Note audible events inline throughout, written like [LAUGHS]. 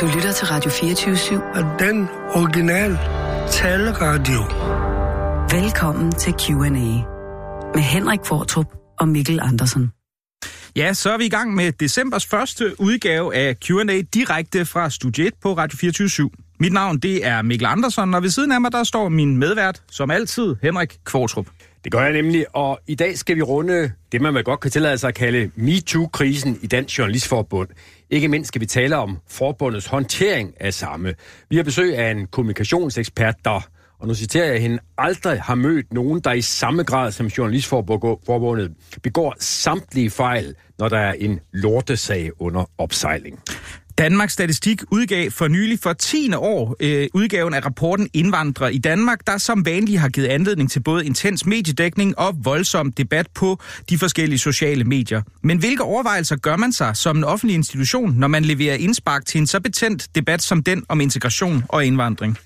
Du lytter til Radio 24-7. Og den original taleradio. Velkommen til Q&A med Henrik Fortrup og Mikkel Andersen. Ja, så er vi i gang med decembers første udgave af Q&A direkte fra Studio 1 på Radio 24 Mit navn det er Mikkel Andersen, og ved siden af mig der står min medvært, som altid, Henrik Kvartrup. Det gør jeg nemlig, og i dag skal vi runde det, man vel godt kan tillade sig at kalde MeToo-krisen i Dansk Journalistforbund. Ikke mindst skal vi tale om forbundets håndtering af samme. Vi har besøg af en kommunikationsekspert, der, og nu citerer jeg hende, aldrig har mødt nogen, der i samme grad som Journalistforbundet begår samtlige fejl, når der er en lortesag under opsejling. Danmarks Statistik udgav for nylig for 10. år øh, udgaven af rapporten Indvandrere i Danmark, der som vanligt har givet anledning til både intens mediedækning og voldsom debat på de forskellige sociale medier. Men hvilke overvejelser gør man sig som en offentlig institution, når man leverer indspark til en så betændt debat som den om integration og indvandring?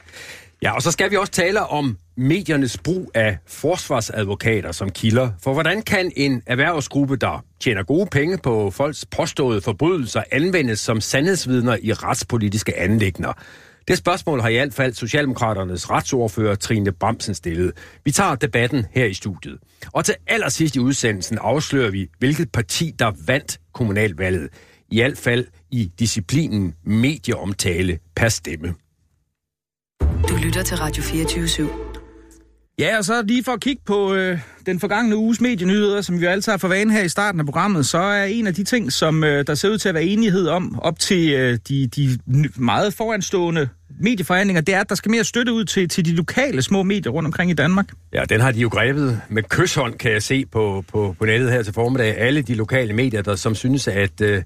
Ja, og så skal vi også tale om mediernes brug af forsvarsadvokater som kilder. For hvordan kan en erhvervsgruppe, der tjener gode penge på folks påståede forbrydelser, anvendes som sandhedsvidner i retspolitiske anlægner? Det spørgsmål har i hvert fald Socialdemokraternes retsordfører Trine Bramsen stillet. Vi tager debatten her i studiet. Og til allersidst i udsendelsen afslører vi, hvilket parti, der vandt kommunalvalget. I hvert fald i disciplinen medieomtale per stemme. Du lytter til Radio 24 /7. Ja, og så lige for at kigge på øh, den forgangne uges medienyheder, som vi jo altid har for vane her i starten af programmet, så er en af de ting, som øh, der ser ud til at være enighed om op til øh, de, de meget foranstående medieforhandlinger, det er, at der skal mere støtte ud til, til de lokale små medier rundt omkring i Danmark. Ja, den har de jo grebet med kysshånd, kan jeg se på, på, på nettet her til formiddag. Alle de lokale medier, der som synes, at øh,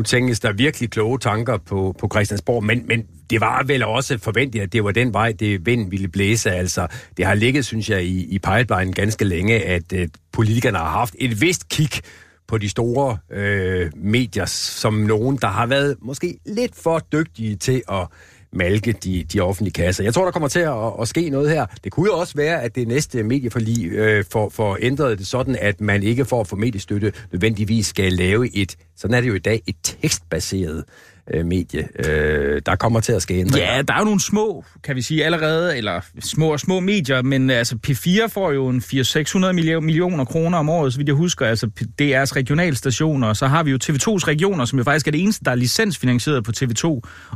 nu tænkes der virkelig kloge tanker på, på Christiansborg, men, men det var vel også forventet, at det var den vej, det vind ville blæse. Altså, det har ligget, synes jeg, i, i pipeline ganske længe, at at politikerne har haft et vist kig på de store øh, medier, som nogen, der har været måske lidt for dygtige til at malke de, de offentlige kasser. Jeg tror, der kommer til at, at ske noget her. Det kunne jo også være, at det næste medieforlig øh, får, for ændret det sådan, at man ikke for at få mediestøtte nødvendigvis skal lave et, sådan er det jo i dag, et tekstbaseret øh, medie, øh, der kommer til at ske ændringer. Ja, der er jo nogle små, kan vi sige allerede, eller små og små medier, men altså P4 får jo en 400-600 millioner kroner om året, så vidt jeg husker, altså DR's regionalstationer, og så har vi jo TV2's regioner, som jo faktisk er det eneste, der er licensfinansieret på TV2,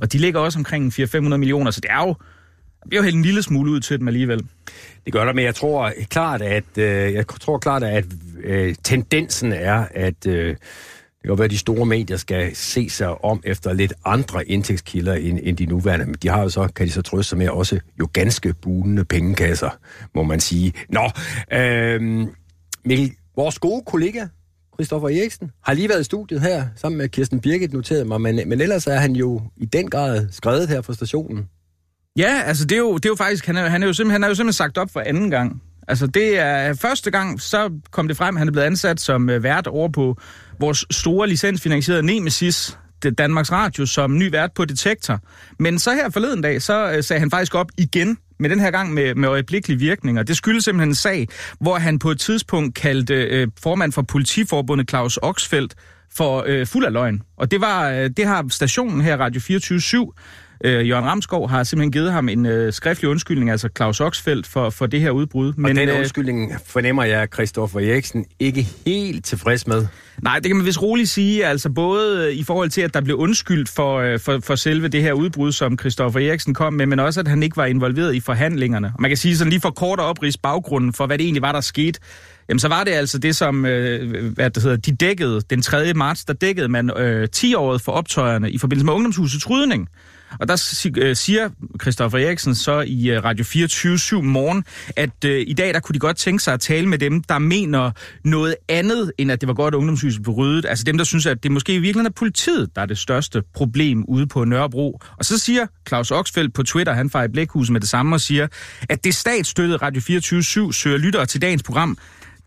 og de ligger også omkring 400-500 millioner, så det er jo vi har jo helt en lille smule ud til dem alligevel. Det gør der, men jeg tror klart, at, øh, jeg tror klart, at øh, tendensen er, at øh, det kan være, at de store medier skal se sig om efter lidt andre indtægtskilder end, end de nuværende. Men de har jo så, kan de så trøste sig med, også jo ganske bunende pengekasser, må man sige. Nå, øh, Mikkel, vores gode kollega, Christoffer Eriksen, har lige været i studiet her, sammen med Kirsten Birgit, noteret mig, men, men ellers er han jo i den grad skrevet her fra stationen. Ja, altså det er jo, det er jo faktisk, han er, han, er jo simpelthen, han er jo simpelthen sagt op for anden gang. Altså det er første gang, så kom det frem, han er blevet ansat som øh, vært over på vores store licensfinansierede Nemesis, det Danmarks Radio, som ny vært på Detektor. Men så her forleden dag, så øh, sagde han faktisk op igen, med den her gang med, med øjeblikkelig virkning, og det skyldes simpelthen en sag, hvor han på et tidspunkt kaldte øh, formand for politiforbundet Claus Oxfeldt for øh, fuld af løgn. Og det var øh, det har stationen her, Radio 24 Øh, Jørgen Ramskov har simpelthen givet ham en øh, skriftlig undskyldning, altså Claus Oxfeldt, for, for det her udbrud. Men, og den øh, undskyldning fornemmer jeg, at Christoffer Eriksen ikke helt tilfreds med. Nej, det kan man vist roligt sige, altså både i forhold til, at der blev undskyldt for, øh, for, for selve det her udbrud, som Christoffer Eriksen kom med, men også, at han ikke var involveret i forhandlingerne. Og man kan sige sådan lige for kort at oprids baggrunden for, hvad det egentlig var, der skete. Jamen, så var det altså det, som øh, hvad det hedder, de dækkede den 3. marts, der dækkede man øh, 10-året for optøjerne i forbindelse med Ungdomshusets rydning. Og der øh, siger Christoffer Eriksen så i øh, Radio 24 morgen, at øh, i dag der kunne de godt tænke sig at tale med dem, der mener noget andet, end at det var godt, at ungdomshuset blev ryddet. Altså dem, der synes, at det måske i virkeligheden er politiet, der er det største problem ude på Nørrebro. Og så siger Claus Oxfeldt på Twitter, han fejrer Blækhuset med det samme, og siger, at det statsstøttede Radio 24 søger lyttere til dagens program,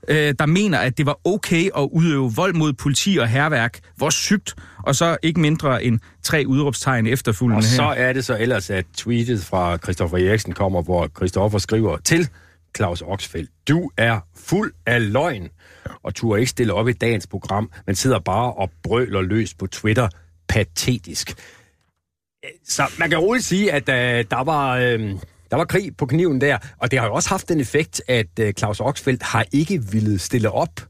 øh, der mener, at det var okay at udøve vold mod politi og herværk. Hvor sygt. Og så ikke mindre end tre udråbstegn efterfølgende Og så er det så ellers, at tweetet fra Christoffer Eriksen kommer, hvor Christoffer skriver til Claus Oxfeldt. Du er fuld af løgn, og du ikke stille op i dagens program, men sidder bare og brøler løs på Twitter. Patetisk. Så man kan roligt sige, at øh, der var... Øh, der var krig på kniven der, og det har jo også haft den effekt, at øh, Claus Oxfeldt har ikke ville stille op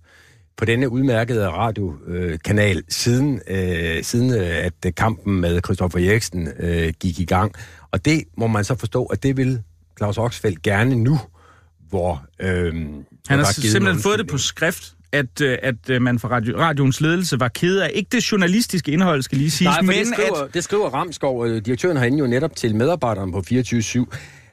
på denne udmærkede radiokanal, øh, siden, øh, siden øh, at kampen med Christoffer Eriksen øh, gik i gang. Og det må man så forstå, at det vil Claus Oxfeldt gerne nu, hvor... Øh, Han har simpelthen fået det på skrift, at, øh, at øh, man fra radio, radioens ledelse var ked af, ikke det journalistiske indhold, skal lige sige, men det skriver, at... det skriver Ramskov, direktøren herinde jo netop til medarbejderen på 24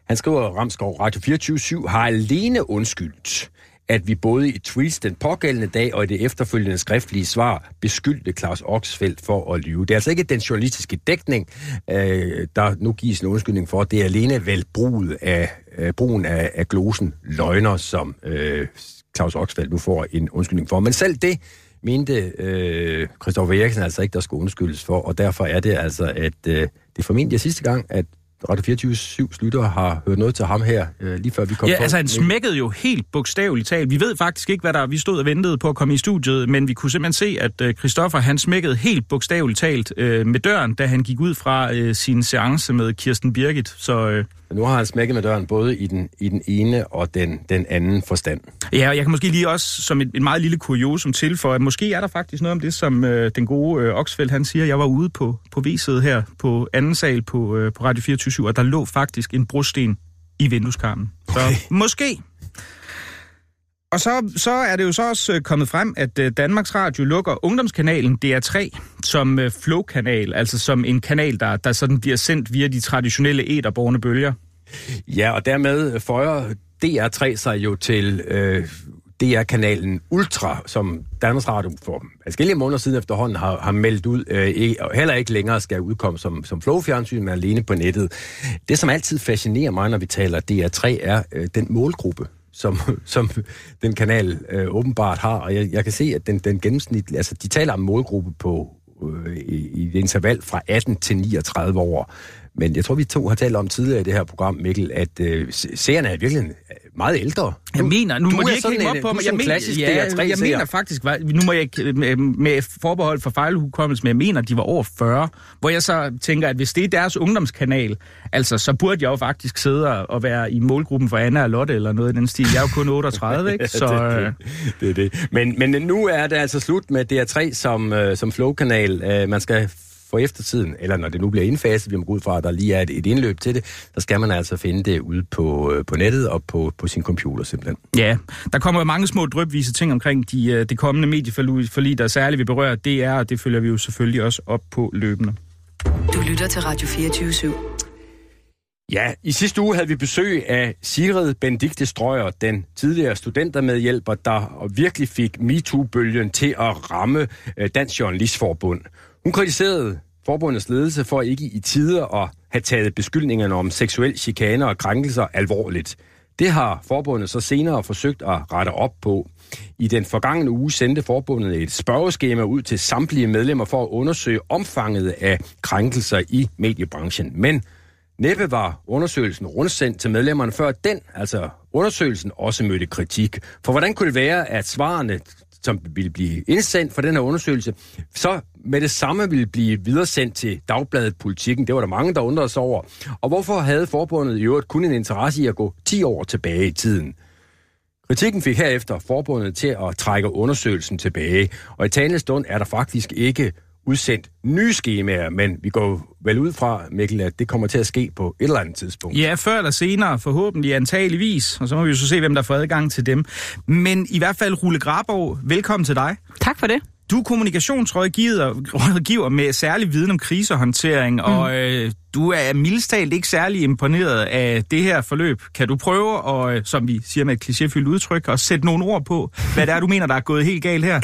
han skriver, Ramskov, Radio 24 har alene undskyldt, at vi både i tweets den pågældende dag og i det efterfølgende skriftlige svar beskyldte Claus Oxfeldt for at lyve. Det er altså ikke den journalistiske dækning, øh, der nu gives en undskyldning for. Det er alene vel bruget af, øh, brugen af, af glosen løgner, som øh, Claus Oxfeldt nu får en undskyldning for. Men selv det mente øh, Christoffer Eriksen altså ikke, der skulle undskyldes for, og derfor er det altså, at øh, det er formentlig sidste gang, at Radio 24 lytter har hørt noget til ham her, øh, lige før vi kom Ja, altså han smækkede jo helt bogstaveligt talt. Vi ved faktisk ikke, hvad der Vi stod og ventede på at komme i studiet, men vi kunne simpelthen se, at øh, Christoffer han smækkede helt bogstaveligt talt øh, med døren, da han gik ud fra øh, sin seance med Kirsten Birgit. Så... Øh, nu har han smækket med døren både i den, i den ene og den, den anden forstand. Ja, og jeg kan måske lige også som et, et meget lille kuriosum tilføje, at måske er der faktisk noget om det, som øh, den gode øh, Oxfeldt han siger. Jeg var ude på, på V-sædet her på anden sal på, øh, på Radio 24 og der lå faktisk en brosten i vindueskarmen. Okay. Så måske og så, så er det jo så også øh, kommet frem, at øh, Danmarks Radio lukker ungdomskanalen DR3 som flowkanal, flow-kanal, altså som en kanal, der, der sådan bliver sendt via de traditionelle æderborne bølger. Ja, og dermed føjer DR3 sig jo til øh, DR-kanalen Ultra, som Danmarks Radio for forskellige måneder siden efterhånden har, har meldt ud, øh, ikke, og heller ikke længere skal udkomme som, som flowfjernsyn, men alene på nettet. Det, som altid fascinerer mig, når vi taler DR3, er øh, den målgruppe, som, [LAUGHS] som den kanal øh, åbenbart har. Og jeg, jeg kan se, at den, den gennemsnit, altså de taler om målgruppe på øh, i, i et interval fra 18 til 39 år. Men jeg tror, vi to har talt om tidligere i det her program, Mikkel, at øh, seerne er virkelig meget ældre. Jeg mener, nu må de ikke hænge op på mig. Jeg, mener, ja, DR3 jeg mener faktisk, nu må jeg ikke med, med forbehold for fejlhukommelse, men jeg mener, de var over 40. Hvor jeg så tænker, at hvis det er deres ungdomskanal, altså så burde jeg jo faktisk sidde og være i målgruppen for Anna og Lotte eller noget i den stil. Jeg er jo kun [LAUGHS] 38, ikke? Så, det, det, det, er det. Men, men nu er det altså slut med DR3 som, øh, som flow-kanal. Man skal for eftertiden, eller når det nu bliver indfaset, vi må gå ud fra, at der lige er et, et indløb til det, så skal man altså finde det ude på, øh, på nettet og på, på sin computer simpelthen. Ja, der kommer jo mange små drøbvise ting omkring de, øh, det kommende medieforlig, der særligt vil berøre DR, og det følger vi jo selvfølgelig også op på løbende. Du lytter til Radio 24 /7. Ja, i sidste uge havde vi besøg af Sigrid Benedikte Strøger, den tidligere studentermedhjælper, der virkelig fik MeToo-bølgen til at ramme øh, Dansk Journalistforbund. Hun kritiserede forbundets ledelse for ikke i tider at have taget beskyldningerne om seksuel chikane og krænkelser alvorligt. Det har forbundet så senere forsøgt at rette op på. I den forgangne uge sendte forbundet et spørgeskema ud til samtlige medlemmer for at undersøge omfanget af krænkelser i mediebranchen. Men næppe var undersøgelsen rundsendt til medlemmerne før den, altså undersøgelsen, også mødte kritik. For hvordan kunne det være, at svarene som ville blive indsendt for den her undersøgelse, så med det samme ville blive videresendt til Dagbladet Politikken. Det var der mange, der undrede sig over. Og hvorfor havde forbundet i øvrigt kun en interesse i at gå 10 år tilbage i tiden? Kritikken fik herefter forbundet til at trække undersøgelsen tilbage, og i talende stund er der faktisk ikke udsendt nye skemaer, men vi går vel ud fra, Mikkel, at det kommer til at ske på et eller andet tidspunkt. Ja, før eller senere, forhåbentlig antageligvis, og så må vi jo så se, hvem der får adgang til dem. Men i hvert fald, Rulle Graborg, velkommen til dig. Tak for det. Du er kommunikationsrådgiver med særlig viden om krisehåndtering, mm. og øh, du er mildest talt ikke særlig imponeret af det her forløb. Kan du prøve, og, som vi siger med et klichéfyldt udtryk, at sætte nogle ord på, hvad det er, du mener, der er gået helt galt her?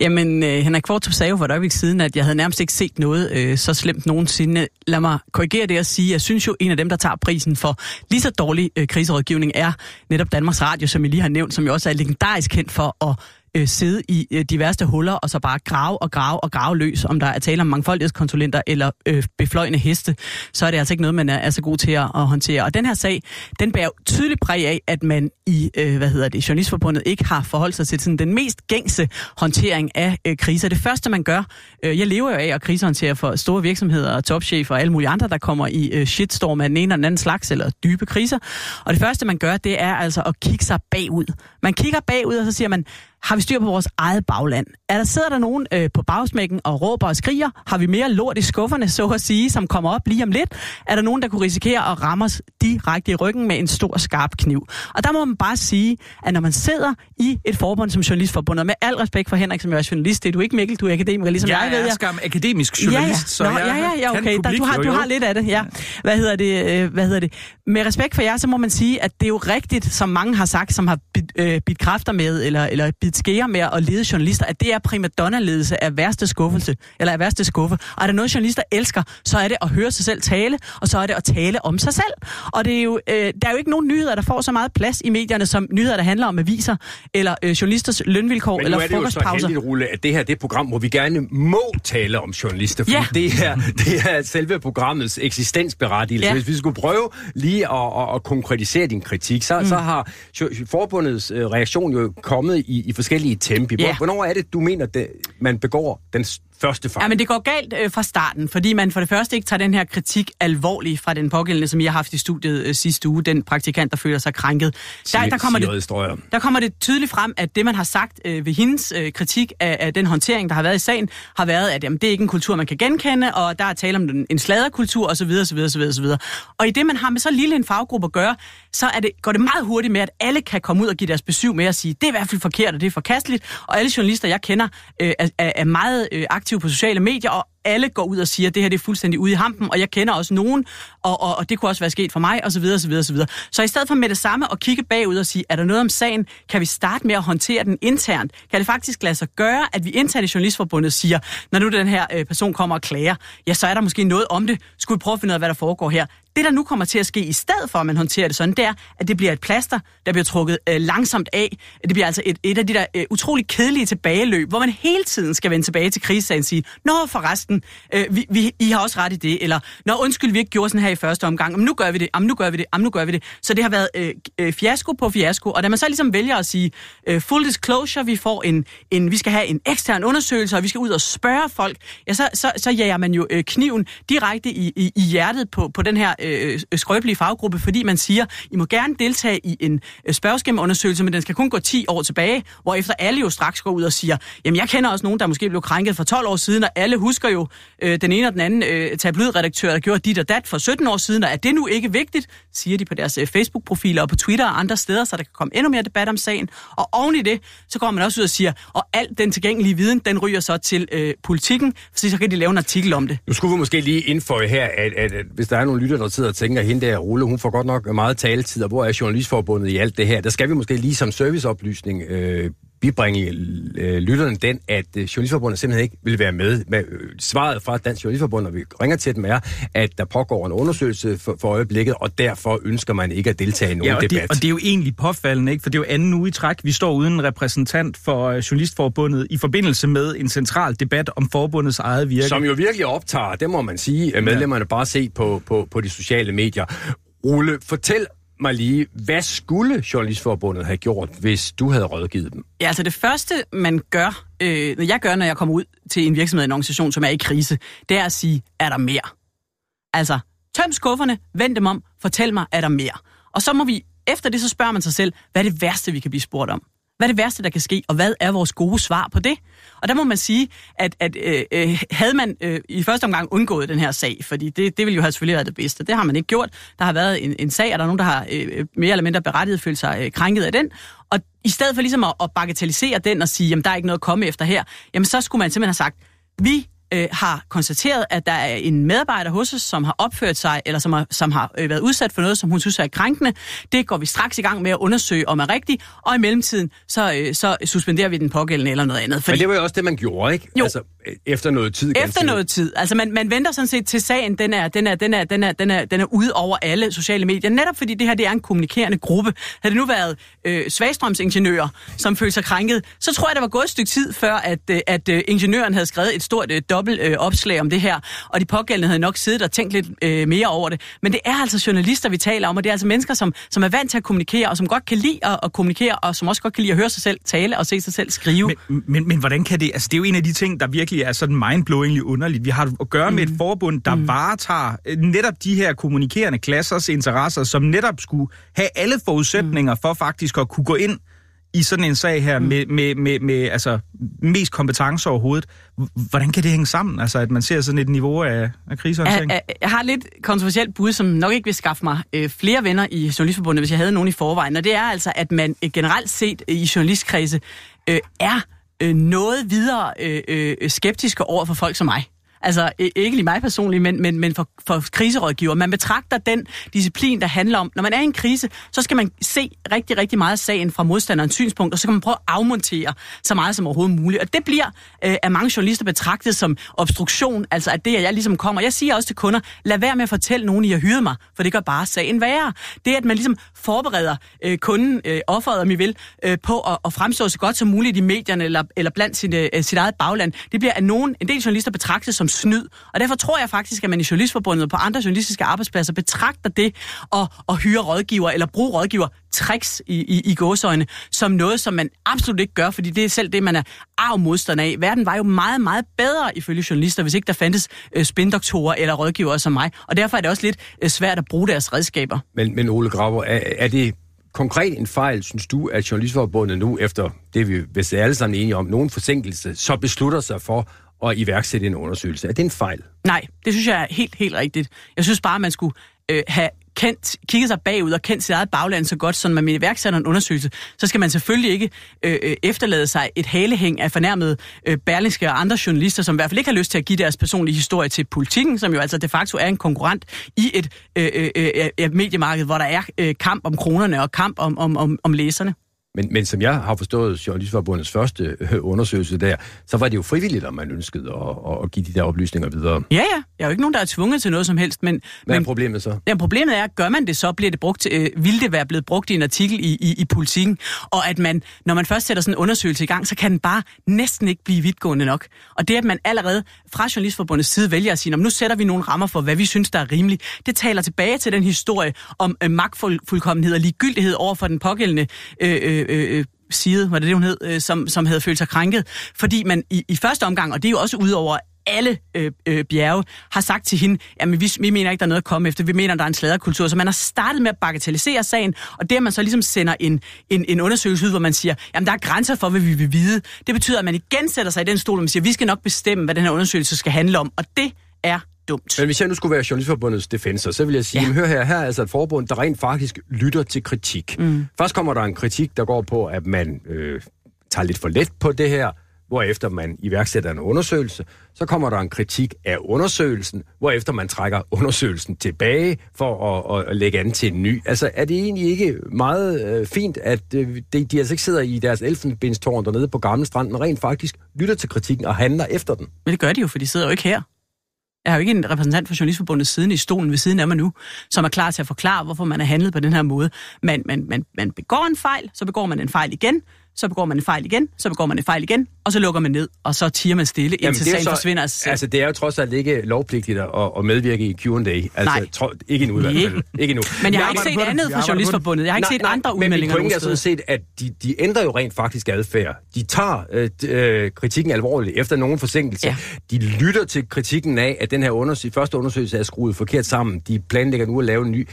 Jamen, øh, Henrik Kvartrup sagde jo for et øjeblik siden, at jeg havde nærmest ikke set noget øh, så slemt nogensinde. Lad mig korrigere det og sige, jeg synes jo, en af dem, der tager prisen for lige så dårlig øh, kriserådgivning, er netop Danmarks Radio, som jeg lige har nævnt, som jo også er legendarisk kendt for at øh, sidde i øh, diverse huller og så bare grave og grave og grave løs, om der er tale om mangfoldighedskonsulenter eller øh, befløjende heste, så er det altså ikke noget, man er, er så god til at, at håndtere. Og den her sag, den bærer tydeligt præg af, at man i, øh, hvad hedder det, Journalistforbundet ikke har forholdt sig til sådan den mest gængse håndtering af øh, kriser. Det første, man gør, øh, jeg lever jo af at krisehåndtere for store virksomheder og topchefer og alle mulige andre, der kommer i øh, shitstorm af den ene eller den anden slags, eller dybe kriser. Og det første, man gør, det er altså at kigge sig bagud. Man kigger bagud, og så siger man, har vi styr på vores eget bagland? Er der sidder der nogen øh, på bagsmækken og råber og skriger? Har vi mere lort i skufferne, så at sige, som kommer op lige om lidt? Er der nogen, der kunne risikere at ramme os direkte i ryggen med en stor, skarp kniv? Og der må man bare sige, at når man sidder i et forbund som journalistforbundet, med al respekt for Henrik, som er journalist, det er du ikke Mikkel, du er akademiker, ligesom jeg, jeg ved. Jeg er skam akademisk journalist, ja, ja. så Nå, jeg ja, ja, ja, okay. publik, der, du, har, du har lidt af det, ja. Hvad hedder det, øh, hvad hedder det? Med respekt for jer, så må man sige, at det er jo rigtigt, som mange har sagt, som har bidt, øh, bidt kræfter med, eller, eller bidt skære med at lede journalister, at det er primadonna-ledelse af værste skuffelse, eller af værste skuffe. Og er der noget, journalister elsker, så er det at høre sig selv tale, og så er det at tale om sig selv. Og det er jo, øh, der er jo ikke nogen nyheder, der får så meget plads i medierne, som nyheder, der handler om aviser, eller øh, journalisters lønvilkår, Men nu eller er det jo så frokostpauser. Rulle, at det her det er et program, hvor vi gerne må tale om journalister, for Ja. det, er, det er selve programmets eksistensberettigelse. Ja. Hvis vi skulle prøve lige at, at, at konkretisere din kritik, så, mm. så har forbundets øh, reaktion jo kommet i, i forskellige tempi. Hvor, Ja. Hvornår er det, du mener, det, man begår den første fejl? Ja, men det går galt øh, fra starten, fordi man for det første ikke tager den her kritik alvorlig fra den pågældende, som jeg har haft i studiet øh, sidste uge, den praktikant, der føler sig krænket. Der, der, kommer det, der kommer det tydeligt frem, at det, man har sagt øh, ved hendes øh, kritik af, af den håndtering, der har været i sagen, har været, at jamen, det er ikke en kultur, man kan genkende, og der er tale om en, sladerkultur osv. osv., osv., osv. Og i det, man har med så lille en faggruppe at gøre, så er det, går det meget hurtigt med, at alle kan komme ud og give deres besøg med at sige, det er i hvert fald forkert, og det er forkasteligt. Og alle journalister, jeg kender, øh, er, er er meget øh, aktive på sociale medier, og alle går ud og siger, at det her det er fuldstændig ude i hampen, og jeg kender også nogen, og, og, og det kunne også være sket for mig, osv. osv., osv. Så i stedet for med det samme at kigge bagud og sige, er der noget om sagen, kan vi starte med at håndtere den internt? Kan det faktisk lade sig gøre, at vi internt i Journalistforbundet siger, når nu den her øh, person kommer og klager, ja, så er der måske noget om det. Skulle vi prøve at finde ud af, hvad der foregår her? Det, der nu kommer til at ske i stedet for, at man håndterer det sådan, det er, at det bliver et plaster, der bliver trukket øh, langsomt af. Det bliver altså et, et af de der øh, utrolig kedelige tilbageløb, hvor man hele tiden skal vende tilbage til krisesagen og sige, Nå, forresten, øh, vi, vi, I har også ret i det, eller Nå, undskyld, vi ikke gjorde sådan her i første omgang, men nu gør vi det, jamen, nu gør vi det, jamen, nu gør vi det. Så det har været øh, øh, fiasko på fiasko, og da man så ligesom vælger at sige, øh, full disclosure, vi får en, en, vi skal have en ekstern undersøgelse, og vi skal ud og spørge folk, ja, så, så, så jager man jo øh, kniven direkte i, i, i hjertet på, på den her øh, øh skrøbelige faggruppe, fordi man siger, I må gerne deltage i en øh, spørgeskemaundersøgelse, men den skal kun gå 10 år tilbage, hvor efter alle jo straks går ud og siger, jamen jeg kender også nogen, der måske blev krænket for 12 år siden, og alle husker jo øh, den ene og den anden øh, tabloidredaktør, der gjorde dit og dat for 17 år siden, og er det nu ikke vigtigt, siger de på deres øh, Facebook-profiler og på Twitter og andre steder, så der kan komme endnu mere debat om sagen. Og oven i det, så går man også ud og siger, og alt den tilgængelige viden, den ryger så til øh, politikken, så så kan de lave en artikel om det. Nu skulle vi måske lige indføje her, at, at, at hvis der er nogle lytter, der sidder og tænker, at hende der Rulle, hun får godt nok meget taletid, og hvor er Journalistforbundet i alt det her? Der skal vi måske lige som serviceoplysning øh, bibringe øh, lytterne den, at øh, Journalistforbundet simpelthen ikke vil være med. med øh, svaret fra Dansk Journalistforbund, når vi ringer til dem, er, at der pågår en undersøgelse for, for øjeblikket, og derfor ønsker man ikke at deltage i nogen Ja, og debat. det, og det er jo egentlig påfaldende, ikke? for det er jo anden uge i træk. Vi står uden en repræsentant for øh, Journalistforbundet i forbindelse med en central debat om forbundets eget virke. Som jo virkelig optager, det må man sige, medlemmerne bare se på, på, på de sociale medier. Rulle, fortæl mig lige, hvad skulle Journalistforbundet have gjort, hvis du havde rådgivet dem? Ja, altså det første, man gør, øh, når jeg gør, når jeg kommer ud til en virksomhed, en organisation, som er i krise, det er at sige, er der mere? Altså, tøm skufferne, vend dem om, fortæl mig, er der mere? Og så må vi, efter det, så spørger man sig selv, hvad er det værste, vi kan blive spurgt om? Hvad er det værste, der kan ske, og hvad er vores gode svar på det? Og der må man sige, at, at øh, øh, havde man øh, i første omgang undgået den her sag, fordi det, det ville jo have selvfølgelig været det bedste. Det har man ikke gjort. Der har været en, en sag, og der er nogen, der har øh, øh mere eller mindre berettiget følt sig øh, krænket af den. Og i stedet for ligesom at, at bagatellisere den og sige, jamen der er ikke noget at komme efter her, jamen så skulle man simpelthen have sagt, vi øh, har konstateret, at der er en medarbejder hos os, som har opført sig, eller som har, som har øh, været udsat for noget, som hun synes er krænkende. Det går vi straks i gang med at undersøge, om er rigtigt, og i mellemtiden, så, øh, så suspenderer vi den pågældende eller noget andet. Men det var jo også det, man gjorde, ikke? Jo. Altså, efter noget tid? Efter ganske- noget tid. Altså man, man venter sådan set til sagen, den er, den er, den er, den er, den er, den er ude over alle sociale medier. Netop fordi det her det er en kommunikerende gruppe. Havde det nu været øh, svagstrømsingeniører, som følte sig krænket, så tror jeg, der var gået et stykke tid før, at, øh, at øh, ingeniøren havde skrevet et stort øh, dobbelt øh, opslag om det her, og de pågældende havde nok siddet og tænkt lidt øh, mere over det. Men det er altså journalister, vi taler om, og det er altså mennesker, som, som er vant til at kommunikere, og som godt kan lide at, at kommunikere, og som også godt kan lide at høre sig selv tale og se sig selv skrive. Men, men, men hvordan kan det... Altså, det er jo en af de ting, der virkelig er sådan mindblowingly underligt. Vi har at gøre med et forbund, der mm. varetager øh, netop de her kommunikerende klassers interesser, som netop skulle have alle forudsætninger mm. for faktisk at kunne gå ind i sådan en sag her mm. med, med, med, med altså, mest kompetence overhovedet. Hvordan kan det hænge sammen, altså at man ser sådan et niveau af, af krisehåndtering? Jeg, jeg, jeg har et lidt kontroversielt bud, som nok ikke vil skaffe mig øh, flere venner i Journalistforbundet, hvis jeg havde nogen i forvejen. Og det er altså, at man øh, generelt set øh, i journalistkredse øh, er øh, noget videre øh, øh, skeptiske over for folk som mig. Altså ikke lige mig personligt, men, men, men for, for kriserådgiver. Man betragter den disciplin, der handler om, når man er i en krise, så skal man se rigtig, rigtig meget af sagen fra modstanderens synspunkt, og så kan man prøve at afmontere så meget som overhovedet muligt. Og det bliver øh, af mange journalister betragtet som obstruktion, altså at det, at jeg ligesom kommer. Jeg siger også til kunder, lad være med at fortælle nogen, I har hyret mig, for det gør bare sagen værre. Det, at man ligesom forbereder øh, kunden, øh, offeret om I vil, øh, på at, at fremstå så godt som muligt i medierne eller, eller blandt sin, øh, sit eget bagland, det bliver af nogen, en del journalister betragtet som snyd. Og derfor tror jeg faktisk, at man i Journalistforbundet og på andre journalistiske arbejdspladser betragter det at, at hyre rådgiver eller bruge rådgiver tricks i, i, i gåsøjne, som noget, som man absolut ikke gør, fordi det er selv det, man er arv modstander af. Verden var jo meget, meget bedre ifølge journalister, hvis ikke der fandtes øh, spindoktorer eller rådgivere som mig. Og derfor er det også lidt øh, svært at bruge deres redskaber. Men, men Ole Graver, er, er det konkret en fejl, synes du, at Journalistforbundet nu, efter det vi hvis vi alle sammen enige om, nogen forsinkelse, så beslutter sig for at iværksætte en undersøgelse? Er det en fejl? Nej, det synes jeg er helt, helt rigtigt. Jeg synes bare, man skulle øh, have kendt, kigget sig bagud og kendt sit eget bagland så godt, som man iværksætter en undersøgelse, så skal man selvfølgelig ikke øh, øh, efterlade sig et halehæng af fornærmede øh, berlingske og andre journalister, som i hvert fald ikke har lyst til at give deres personlige historie til politikken, som jo altså de facto er en konkurrent i et øh, øh, øh, et mediemarked, hvor der er øh, kamp om kronerne og kamp om, om, om, om læserne. Men, men som jeg har forstået Journalistforbundets første øh, undersøgelse der, så var det jo frivilligt, om man ønskede at, at, give de der oplysninger videre. Ja, ja. Jeg er jo ikke nogen, der er tvunget til noget som helst, men... Hvad er men, problemet så? Ja, problemet er, gør man det, så bliver det brugt, øh, vil det være blevet brugt i en artikel i, i, i politikken, og at man, når man først sætter sådan en undersøgelse i gang, så kan den bare næsten ikke blive vidtgående nok. Og det, at man allerede fra Journalistforbundets side vælger at sige, nu sætter vi nogle rammer for, hvad vi synes, der er rimeligt, det taler tilbage til den historie om øh, magtfuldkommenhed og ligegyldighed over for den pågældende øh, Øh, øh, side, var det det, hun hed, øh, som, som havde følt sig krænket. Fordi man i, i første omgang, og det er jo også ud over alle øh, øh, bjerge har sagt til hende, jamen vi, vi mener ikke, der er noget at komme efter, vi mener, der er en sladderkultur. Så man har startet med at bagatellisere sagen, og det, at man så ligesom sender en, en, en undersøgelse ud, hvor man siger, jamen der er grænser for, hvad vi vil vide. Det betyder, at man igen sætter sig i den stol, og man siger, vi skal nok bestemme, hvad den her undersøgelse skal handle om, og det er dumt. Men hvis jeg nu skulle være Journalistforbundets defensor, så vil jeg sige, Ja. hør her, her er altså et forbund, der rent faktisk lytter til kritik. Mm. Først kommer der en kritik, der går på, at man øh, tager lidt for let på det her, hvorefter man iværksætter en undersøgelse. Så kommer der en kritik af undersøgelsen, hvorefter man trækker undersøgelsen tilbage for at, at, at lægge an til en ny. Altså er det egentlig ikke meget øh, fint, at øh, de, de altså ikke sidder i deres elfenbenstårn dernede på Gamle Strand, men rent faktisk lytter til kritikken og handler efter den? Men det gør de jo, for de sidder jo ikke her. Jeg har jo ikke en repræsentant for Journalistforbundet siden i stolen ved siden af mig nu, som er klar til at forklare, hvorfor man har handlet på den her måde. Man, man, man, man begår en fejl, så begår man en fejl igen, så begår man en fejl igen, så begår man en fejl igen, og så lukker man ned, og så tiger man stille, indtil det er sagen så- forsvinder af sig selv. Altså, det er jo trods alt ikke lovpligtigt at, at medvirke i Q&A. Altså, Nej. Tro, ikke endnu i hvert fald. Ikke endnu. Men jeg har ikke set andet fra Journalistforbundet. Jeg har ikke set andre men min udmeldinger er sådan set, at de, de ændrer jo rent faktisk adfærd. De tager øh, øh, kritikken alvorligt efter nogen forsinkelse. Ja. De lytter til kritikken af, at den her undersøgelse, første undersøgelse er skruet forkert sammen. De planlægger nu at lave en ny.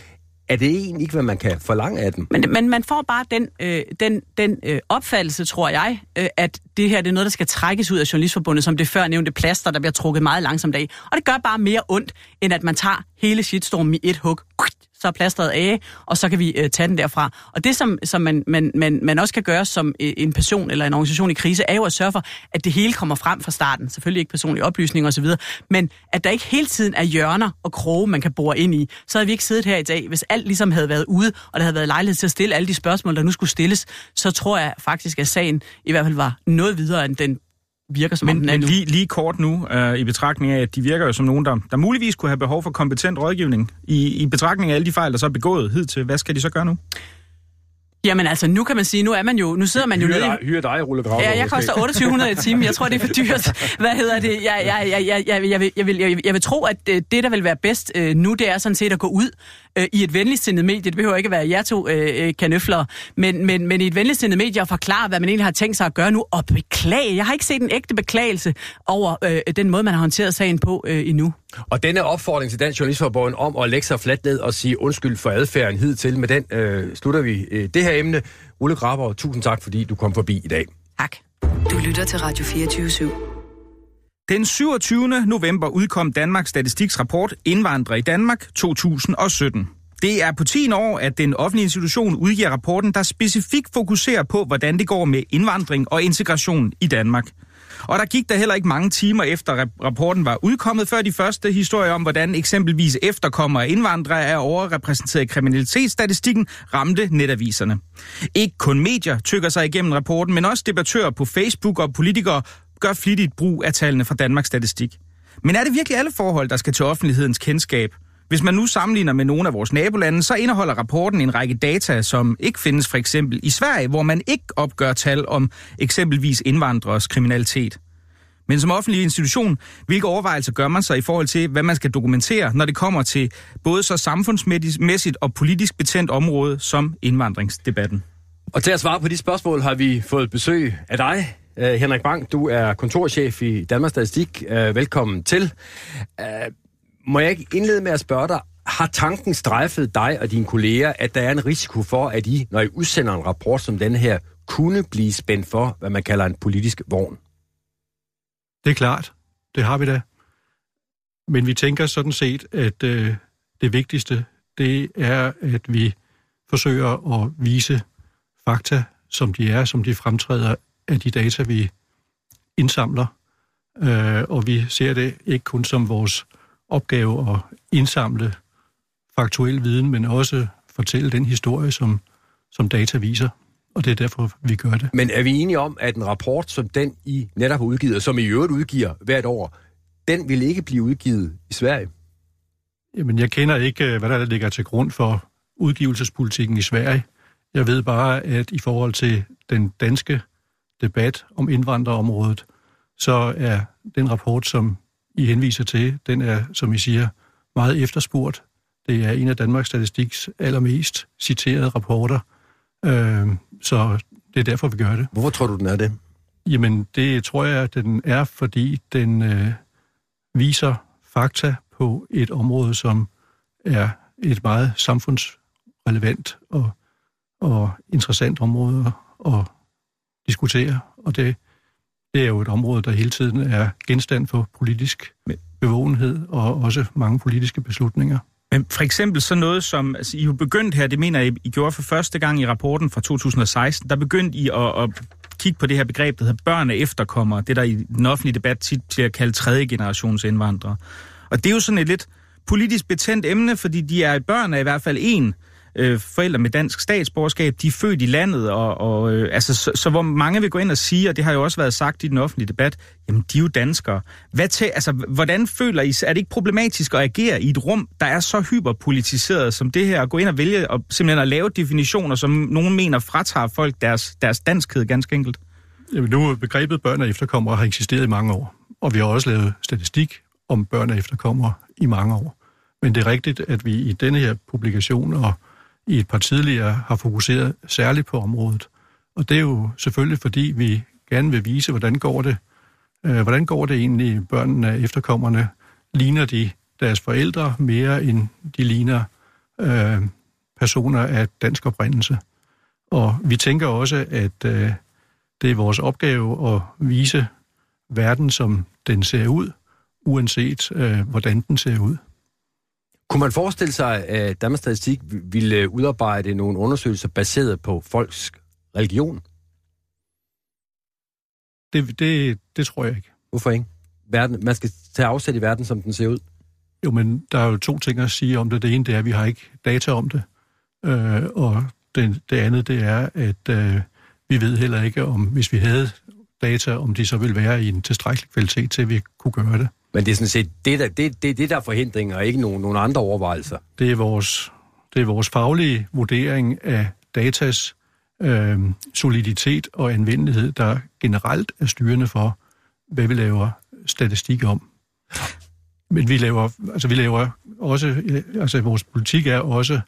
Er det egentlig ikke, hvad man kan forlange af dem? Men, men man får bare den, øh, den, den øh, opfattelse, tror jeg, øh, at det her det er noget, der skal trækkes ud af Journalistforbundet, som det før nævnte plaster, der bliver trukket meget langsomt af. Og det gør bare mere ondt, end at man tager hele shitstormen i et hug, så er plasteret af, og så kan vi øh, tage den derfra. Og det, som, som man, man, man, man også kan gøre som øh, en person eller en organisation i krise, er jo at sørge for, at det hele kommer frem fra starten. Selvfølgelig ikke personlige oplysninger osv., men at der ikke hele tiden er hjørner og kroge, man kan bore ind i. Så havde vi ikke siddet her i dag, hvis alt ligesom havde været ude, og der havde været lejlighed til at stille alle de spørgsmål, der nu skulle stilles, så tror jeg faktisk, at sagen i hvert fald var noget videre, end den virker som Men, om den er men nu. lige, lige kort nu, øh, i betragtning af, at de virker jo som nogen, der, der muligvis kunne have behov for kompetent rådgivning. I, I betragtning af alle de fejl, der så er begået hidtil, hvad skal de så gøre nu? Jamen altså, nu kan man sige, nu er man jo, nu sidder man jo Hyre nede i... hyre dig, Rulle Grav. Ja, jeg koster 2800 i timen. Jeg tror, det er for dyrt. Hvad hedder det? Jeg, jeg, jeg, jeg, jeg, jeg, vil, jeg, vil, jeg, vil, jeg vil tro, at øh, det, der vil være bedst øh, nu, det er sådan set at gå ud øh, i et venligsindet medie. Det behøver ikke at være jer to øh, kanøfler, men, men, men i et venligsindet medie og forklare, hvad man egentlig har tænkt sig at gøre nu, og beklage. Jeg har ikke set en ægte beklagelse over øh, den måde, man har håndteret sagen på øh, endnu. Og denne opfordring til Dansk Journalistforbund om at lægge sig fladt ned og sige undskyld for adfærden hidtil, med den øh, slutter vi øh, det her emne. Rulle Graver, tusind tak, fordi du kom forbi i dag. Tak. Du lytter til Radio 24 /7. Den 27. november udkom Danmarks Statistiks rapport Indvandrere i Danmark 2017. Det er på 10 år, at den offentlige institution udgiver rapporten, der specifikt fokuserer på, hvordan det går med indvandring og integration i Danmark. Og der gik der heller ikke mange timer efter rapporten var udkommet, før de første historier om, hvordan eksempelvis efterkommere af indvandrere er overrepræsenteret i kriminalitetsstatistikken, ramte netaviserne. Ikke kun medier tykker sig igennem rapporten, men også debattører på Facebook og politikere gør flittigt brug af tallene fra Danmarks Statistik. Men er det virkelig alle forhold, der skal til offentlighedens kendskab? Hvis man nu sammenligner med nogle af vores nabolande, så indeholder rapporten en række data, som ikke findes for eksempel i Sverige, hvor man ikke opgør tal om eksempelvis indvandrers kriminalitet. Men som offentlig institution, hvilke overvejelser gør man sig i forhold til, hvad man skal dokumentere, når det kommer til både så samfundsmæssigt og politisk betændt område som indvandringsdebatten? Og til at svare på de spørgsmål har vi fået besøg af dig, Uh, Henrik Bang. Du er kontorchef i Danmarks Statistik. Uh, Velkommen til. Uh, Må jeg ikke indlede med at spørge dig, har tanken strejfet dig og dine kolleger, at der er en risiko for, at I, når I udsender en rapport som den her, kunne blive spændt for, hvad man kalder en politisk vogn? Det er klart. Det har vi da. Men vi tænker sådan set, at øh, det vigtigste, det er, at vi forsøger at vise fakta, som de er, som de fremtræder af de data, vi indsamler. Øh, og vi ser det ikke kun som vores opgave at indsamle faktuel viden, men også fortælle den historie, som, som data viser. Og det er derfor, vi gør det. Men er vi enige om, at en rapport som den, I netop har udgivet, og som I i øvrigt udgiver hvert år, den vil ikke blive udgivet i Sverige? Jamen, jeg kender ikke, øh, hvad der ligger til grund for udgivelsespolitikken i Sverige. Jeg ved bare, at i forhold til den danske debat om indvandrerområdet, så er den rapport, som I henviser til, den er, som I siger, meget efterspurgt. Det er en af Danmarks Statistiks allermest citerede rapporter, øh, så det er derfor, vi gør det. Hvorfor tror du, den er det? Jamen, det tror jeg, at den er, fordi den øh, viser fakta på et område, som er et meget samfundsrelevant og, og interessant område at diskutere. Og det, det er jo et område, der hele tiden er genstand for politisk bevågenhed og også mange politiske beslutninger. Men for eksempel så noget som, altså I jo begyndt her, det mener jeg, I gjorde for første gang i rapporten fra 2016, der begyndte I at, at kigge på det her begreb, der hedder børn af efterkommere, det der i den offentlige debat tit bliver kaldt tredje generations indvandrere. Og det er jo sådan et lidt politisk betændt emne, fordi de er børn af i hvert fald en øh, forældre med dansk statsborgerskab, de er født i landet, og, og øh, altså, så, så hvor mange vil gå ind og sige, og det har jo også været sagt i den offentlige debat, jamen de er jo danskere. Hvad til, altså, hvordan føler I, er det ikke problematisk at agere i et rum, der er så hyperpolitiseret som det her, at gå ind og vælge og simpelthen at lave definitioner, som nogen mener fratager folk deres, deres danskhed ganske enkelt? Jamen, nu er begrebet børn og efterkommere har eksisteret i mange år, og vi har også lavet statistik om børn og efterkommere i mange år. Men det er rigtigt, at vi i denne her publikation og i et par tidligere har fokuseret særligt på området. Og det er jo selvfølgelig, fordi vi gerne vil vise, hvordan går det, øh, hvordan går det egentlig børnene af efterkommerne? Ligner de deres forældre mere, end de ligner øh, personer af dansk oprindelse? Og vi tænker også, at øh, det er vores opgave at vise verden, som den ser ud, uanset øh, hvordan den ser ud. Kunne man forestille sig, at Danmarks Statistik ville udarbejde nogle undersøgelser baseret på folks religion? Det, det, det tror jeg ikke. Hvorfor ikke? Verden, man skal tage afsæt i verden, som den ser ud. Jo, men der er jo to ting at sige om det. Det ene, det er, at vi har ikke data om det. Øh, og det, det andet, det er, at øh, vi ved heller ikke, om hvis vi havde data, om de så vil være i en tilstrækkelig kvalitet til, at vi kunne gøre det. Men det er sådan set det, der, det, det, det der er forhindringer, og ikke nogen, nogen andre overvejelser. Det er vores, det er vores faglige vurdering af datas øh, soliditet og anvendelighed, der generelt er styrende for, hvad vi laver statistik om. Men vi laver, altså vi laver også, altså vores politik er også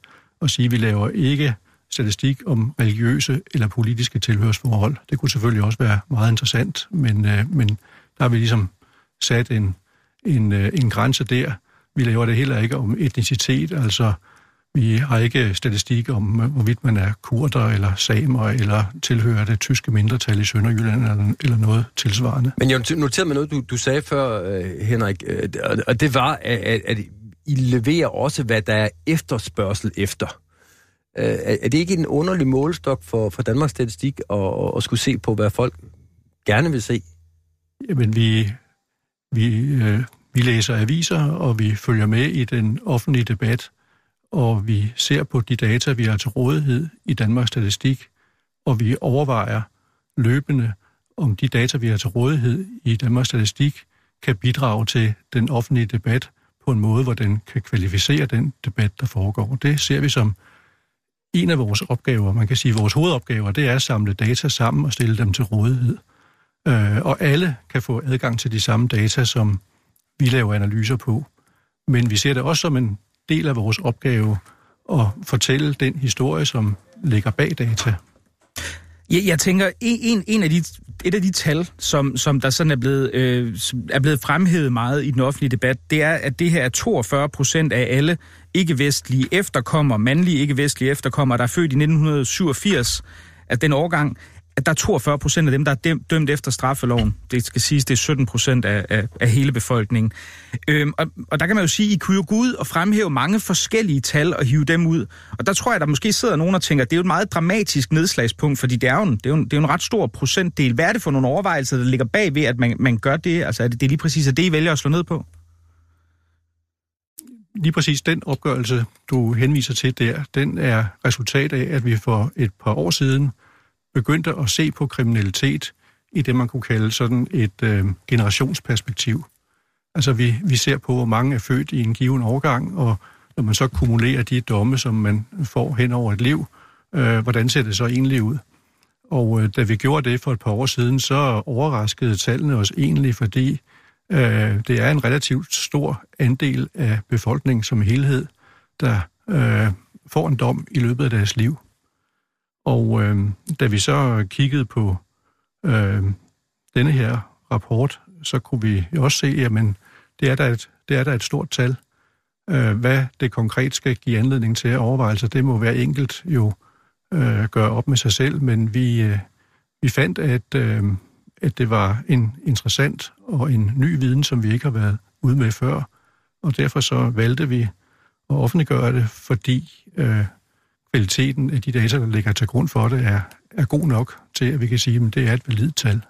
at sige, at vi laver ikke statistik om religiøse eller politiske tilhørsforhold. Det kunne selvfølgelig også være meget interessant, men, øh, men der har vi ligesom sat en, en, øh, en grænse der. Vi laver det heller ikke om etnicitet, altså vi har ikke statistik om, hvorvidt man er kurder eller samer eller tilhører det tyske mindretal i Sønderjylland eller, eller noget tilsvarende. Men jeg noterede mig noget, du, du sagde før, øh, Henrik, øh, og det var, at, at I leverer også, hvad der er efterspørgsel efter. Øh, er det ikke en underlig målestok for, for Danmarks Statistik at, at skulle se på, hvad folk gerne vil se? Jamen, vi, vi, øh, vi læser aviser, og vi følger med i den offentlige debat, og vi ser på de data, vi har til rådighed i Danmarks Statistik, og vi overvejer løbende, om de data, vi har til rådighed i Danmarks Statistik, kan bidrage til den offentlige debat på en måde, hvor den kan kvalificere den debat, der foregår. Det ser vi som en af vores opgaver, man kan sige vores hovedopgaver, det er at samle data sammen og stille dem til rådighed. Øh, og alle kan få adgang til de samme data, som vi laver analyser på. Men vi ser det også som en del af vores opgave at fortælle den historie, som ligger bag data. Jeg, jeg tænker, en, en af de, et af de tal, som, som der sådan er blevet, øh, er blevet fremhævet meget i den offentlige debat, det er, at det her er 42 procent af alle ikke-vestlige efterkommere, mandlige ikke-vestlige efterkommere, der er født i 1987, at den årgang, at der er 42 procent af dem, der er dømt efter straffeloven. Det skal siges, det er 17 procent af, af, af hele befolkningen. Øhm, og, og der kan man jo sige, I kunne jo gå ud og fremhæve mange forskellige tal og hive dem ud. Og der tror jeg, der måske sidder nogen og tænker, at det er jo et meget dramatisk nedslagspunkt, fordi det er jo en, det er jo en, det er jo en ret stor procentdel. Hvad er det for nogle overvejelser, der ligger bag ved, at man, man gør det? Altså er det, det er lige præcis at det, I vælger at slå ned på? Lige præcis den opgørelse, du henviser til der, den er resultat af, at vi for et par år siden begyndte at se på kriminalitet i det, man kunne kalde sådan et øh, generationsperspektiv. Altså vi, vi ser på, hvor mange er født i en given årgang, og når man så kumulerer de domme, som man får hen over et liv, øh, hvordan ser det så egentlig ud? Og øh, da vi gjorde det for et par år siden, så overraskede tallene os egentlig, fordi øh, det er en relativt stor andel af befolkningen som helhed, der øh, får en dom i løbet af deres liv. Og øh, da vi så kiggede på øh, denne her rapport, så kunne vi også se, at det er da et, det er der et stort tal. Øh, hvad det konkret skal give anledning til overvejelser, det må være enkelt jo øh, gøre op med sig selv, men vi, øh, vi fandt, at, øh, at det var en interessant og en ny viden, som vi ikke har været ude med før, og derfor så valgte vi at offentliggøre det, fordi øh, kvaliteten af de data, der ligger til grund for det, er, er god nok til, at vi kan sige, at det er et validt tal.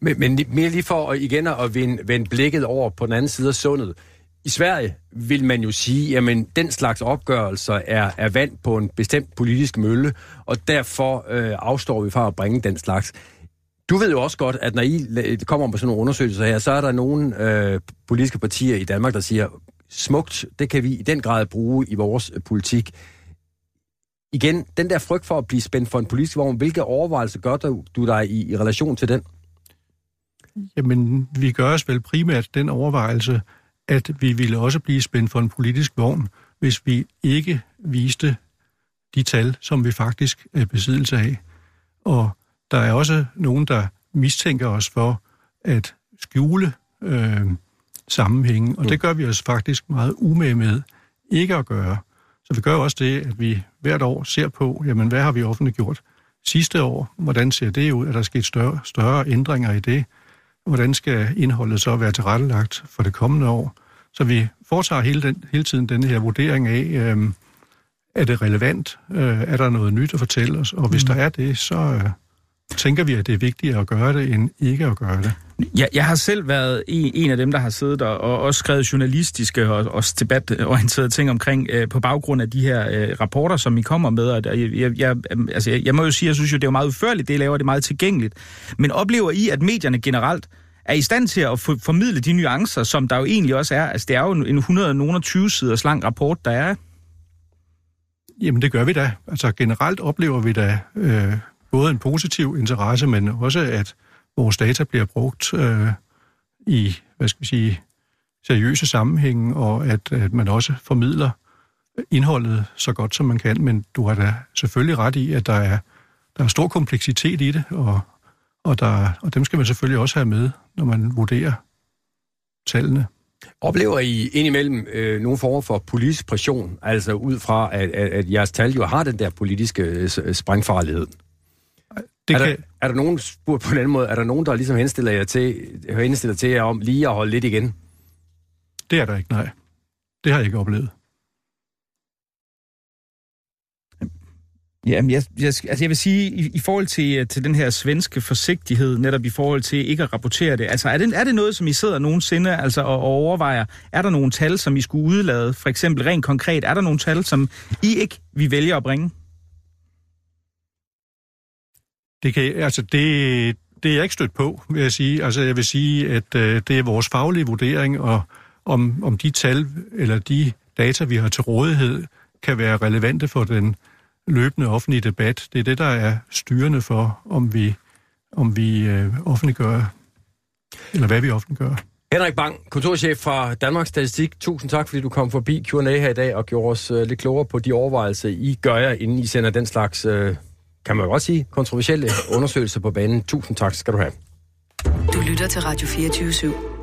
Men, men mere lige for at, igen at vende, vende blikket over på den anden side af sundet. I Sverige vil man jo sige, at den slags opgørelser er, er vand på en bestemt politisk mølle, og derfor øh, afstår vi fra at bringe den slags. Du ved jo også godt, at når I kommer med sådan nogle undersøgelser her, så er der nogle øh, politiske partier i Danmark, der siger, smukt, det kan vi i den grad bruge i vores øh, politik igen, den der frygt for at blive spændt for en politisk vogn, hvilke overvejelser gør du, du dig i, i relation til den? Jamen, vi gør os vel primært den overvejelse, at vi ville også blive spændt for en politisk vogn, hvis vi ikke viste de tal, som vi faktisk er besiddelse af. Og der er også nogen, der mistænker os for at skjule øh, sammenhænge, og det gør vi os faktisk meget umage med ikke at gøre. Så vi gør også det, at vi hvert år ser på, jamen hvad har vi offentliggjort sidste år? Hvordan ser det ud? Er der sket større, større ændringer i det? Hvordan skal indholdet så være tilrettelagt for det kommende år? Så vi foretager hele, den, hele tiden denne her vurdering af, øh, er det relevant? Øh, er der noget nyt at fortælle os? Og hvis mm. der er det, så, øh, tænker vi, at det er vigtigere at gøre det, end ikke at gøre det. Jeg, jeg har selv været en, en af dem, der har siddet og, og også skrevet journalistiske og også debatorienterede ting omkring øh, på baggrund af de her øh, rapporter, som I kommer med. Og jeg, jeg, altså, jeg, jeg må jo sige, jeg synes jo, det er meget udførligt, det laver det meget tilgængeligt. Men oplever I, at medierne generelt er i stand til at for, formidle de nuancer, som der jo egentlig også er? Altså, det er jo en 120 siders lang rapport, der er. Jamen, det gør vi da. Altså, generelt oplever vi da øh, både en positiv interesse, men også, at vores data bliver brugt øh, i, hvad skal vi sige, seriøse sammenhænge, og at, at man også formidler indholdet så godt, som man kan. Men du har da selvfølgelig ret i, at der er, der er stor kompleksitet i det, og, og, der, og dem skal man selvfølgelig også have med, når man vurderer tallene. Oplever I indimellem øh, nogle former for politisk pression, altså ud fra, at, at, at jeres tal jo har den der politiske øh, sprængfarlighed? Det er, kan... der, er der nogen, spurgt på en anden måde, er der nogen, der ligesom henstiller jer til, henstiller til jer om lige at holde lidt igen? Det er der ikke, nej. Det har jeg ikke oplevet. Jamen, jeg, jeg, altså jeg vil sige, i, i forhold til, til den her svenske forsigtighed, netop i forhold til ikke at rapportere det, altså er det, er det noget, som I sidder nogensinde altså, og, og overvejer? Er der nogle tal, som I skulle udlade? For eksempel rent konkret, er der nogle tal, som I ikke vi vælger at bringe? Det, kan, altså det, det er jeg ikke stødt på, vil jeg sige. Altså jeg vil sige, at øh, det er vores faglige vurdering, og om, om de tal eller de data, vi har til rådighed, kan være relevante for den løbende offentlige debat. Det er det, der er styrende for, om vi, om vi øh, offentliggør, eller hvad vi offentliggør. Henrik Bang, kontorchef fra Danmarks Statistik. Tusind tak, fordi du kom forbi Q&A her i dag og gjorde os øh, lidt klogere på de overvejelser, I gør jer, inden I sender den slags øh, kan man godt sige, kontroversielle undersøgelser på banen. Tusind tak skal du have. Du lytter til Radio 24 /7.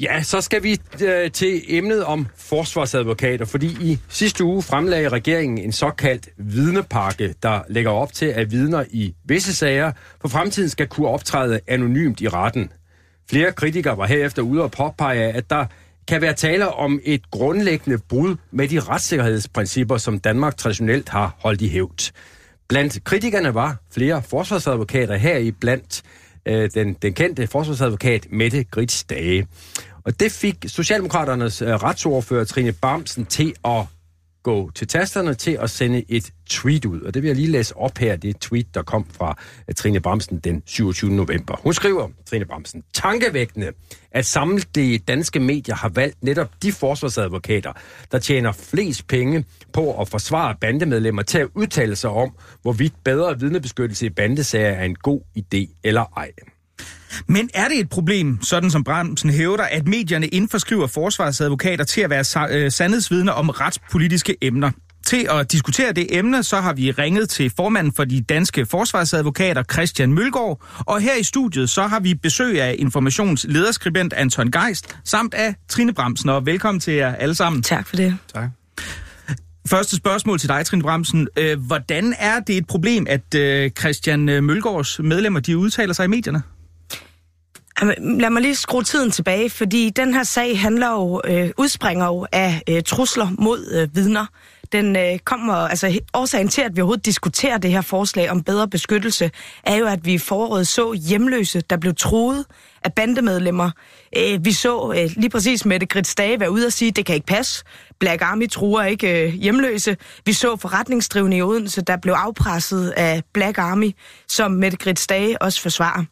Ja, så skal vi øh, til emnet om forsvarsadvokater, fordi i sidste uge fremlagde regeringen en såkaldt vidnepakke, der lægger op til, at vidner i visse sager for fremtiden skal kunne optræde anonymt i retten. Flere kritikere var herefter ude og påpege, at der kan være tale om et grundlæggende brud med de retssikkerhedsprincipper, som Danmark traditionelt har holdt i hævd. Blandt kritikerne var flere forsvarsadvokater her i blandt øh, den, den kendte forsvarsadvokat Mette Grits Dage. Og det fik Socialdemokraternes øh, retsordfører Trine Bamsen til at gå til tasterne til at sende et tweet ud. Og det vil jeg lige læse op her, det tweet, der kom fra øh, Trine Bramsen den 27. november. Hun skriver, Trine Bramsen, tankevækkende, at samtlige danske medier har valgt netop de forsvarsadvokater, der tjener flest penge på at forsvare bandemedlemmer til at udtale sig om, hvorvidt bedre vidnebeskyttelse i bandesager er en god idé eller ej. Men er det et problem, sådan som Bremsen hævder, at medierne indforskriver forsvarsadvokater til at være øh, sandhedsvidner om retspolitiske emner? Til at diskutere det emne, så har vi ringet til formanden for de danske forsvarsadvokater, Christian Mølgaard, og her i studiet så har vi besøg af informationslederskribent Anton Geist, samt af Trine Bremsen, og velkommen til jer alle sammen. Tak for det. Tak. Første spørgsmål til dig, Trine Bremsen. Øh, hvordan er det et problem, at øh, Christian Mølgaards medlemmer de udtaler sig i medierne? Lad mig lige skrue tiden tilbage, fordi den her sag handler jo, øh, udspringer jo af øh, trusler mod øh, vidner. Den øh, kommer, altså årsagen til, at vi overhovedet diskuterer det her forslag om bedre beskyttelse, er jo, at vi i foråret så hjemløse, der blev truet af bandemedlemmer. Øh, vi så øh, lige præcis Mette Grits Dage være ude og sige, det kan ikke passe. Black Army truer ikke øh, hjemløse. Vi så forretningsdrivende i Odense, der blev afpresset af Black Army, som Mette Gritsdage også forsvarer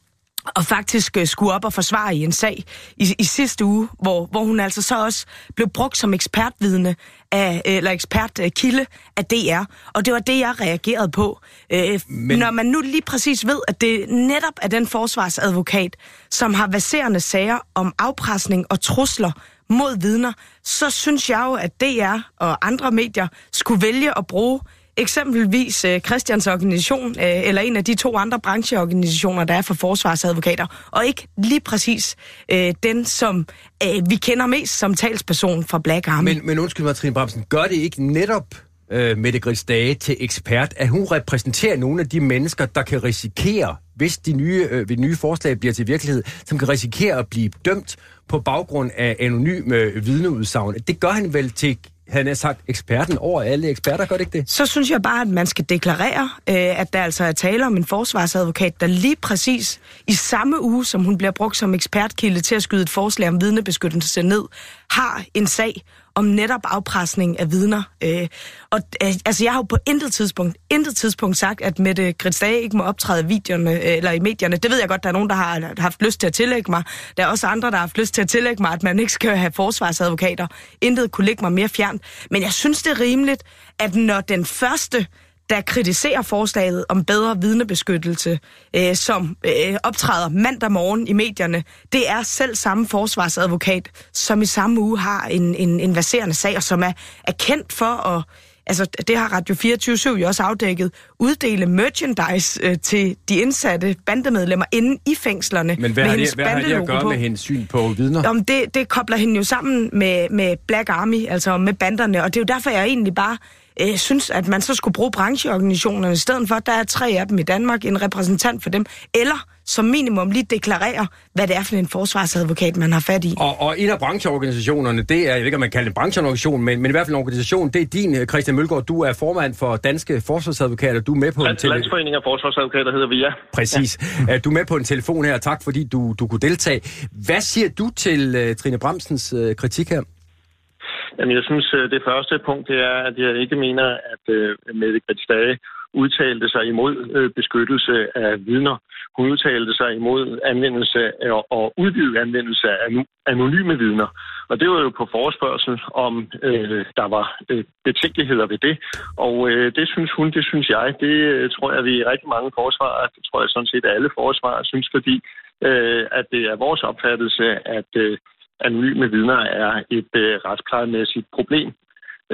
og faktisk uh, skulle op og forsvare i en sag i, i sidste uge, hvor, hvor hun altså så også blev brugt som ekspertvidne af, eller ekspertkilde uh, af DR. Og det var det, jeg reagerede på. Uh, Men... Når man nu lige præcis ved, at det netop er den forsvarsadvokat, som har baserende sager om afpresning og trusler mod vidner, så synes jeg jo, at DR og andre medier skulle vælge at bruge eksempelvis øh, Christians organisation, øh, eller en af de to andre brancheorganisationer, der er for forsvarsadvokater, og ikke lige præcis øh, den, som øh, vi kender mest som talsperson fra Black Army. Men, men undskyld mig, Trine Bramsen, gør det ikke netop øh, Mette Grits Dage til ekspert, at hun repræsenterer nogle af de mennesker, der kan risikere, hvis de nye, øh, de nye forslag bliver til virkelighed, som kan risikere at blive dømt på baggrund af anonyme øh, vidneudsagn. Det gør han vel til havde jeg sagt, eksperten over alle eksperter, gør det ikke det? Så synes jeg bare, at man skal deklarere, øh, at der altså er tale om en forsvarsadvokat, der lige præcis i samme uge, som hun bliver brugt som ekspertkilde til at skyde et forslag om vidnebeskyttelse ned, har en sag om netop afpresning af vidner. Øh, og øh, altså, jeg har jo på intet tidspunkt, intet tidspunkt sagt, at Mette Gritsdage ikke må optræde videoerne, øh, eller i medierne. Det ved jeg godt, der er nogen, der har haft lyst til at tillægge mig. Der er også andre, der har haft lyst til at tillægge mig, at man ikke skal have forsvarsadvokater. Intet kunne ligge mig mere fjernt. Men jeg synes, det er rimeligt, at når den første der kritiserer forslaget om bedre vidnebeskyttelse, øh, som øh, optræder mandag morgen i medierne, det er selv samme forsvarsadvokat, som i samme uge har en, en, en verserende sag, og som er, er kendt for at altså det har Radio 24 jo også afdækket, uddele merchandise øh, til de indsatte bandemedlemmer inde i fængslerne. Men hvad, med har, det, hvad har det at gøre på. med hendes syn på vidner? Om det, det kobler hende jo sammen med, med Black Army, altså med banderne, og det er jo derfor, jeg egentlig bare øh, synes, at man så skulle bruge brancheorganisationerne i stedet for. Der er tre af dem i Danmark, en repræsentant for dem, eller som minimum lige deklarere, hvad det er for en forsvarsadvokat, man har fat i. Og, og en af brancheorganisationerne, det er, jeg ved ikke, om man kalder det en brancheorganisation, men, men i hvert fald en organisation, det er din, øh, Christian Mølgaard. Du er formand for Danske Forsvarsadvokater. Du er med på en telefon. Landsforening af Forsvarsadvokater hedder vi, ja. Præcis. Ja. Du er med på en telefon her. Tak, fordi du, du kunne deltage. Hvad siger du til uh, Trine Bremsens uh, kritik her? Jamen, jeg synes, øh, det første punkt det er, at jeg ikke mener, at øh, Mette Gritsdage udtalte sig imod øh, beskyttelse af vidner. Hun udtalte sig imod anvendelse af, og udvidet anvendelse af anonyme vidner. Og det var jo på forespørgsel, om øh, der var øh, betænkeligheder ved det. Og øh, det synes hun, det synes jeg. Det øh, tror jeg, vi er rigtig mange forsvarer, det tror jeg sådan set alle forsvarer synes, fordi øh, at det er vores opfattelse, at øh, anonyme vidner er et øh, retsplejemæssigt problem.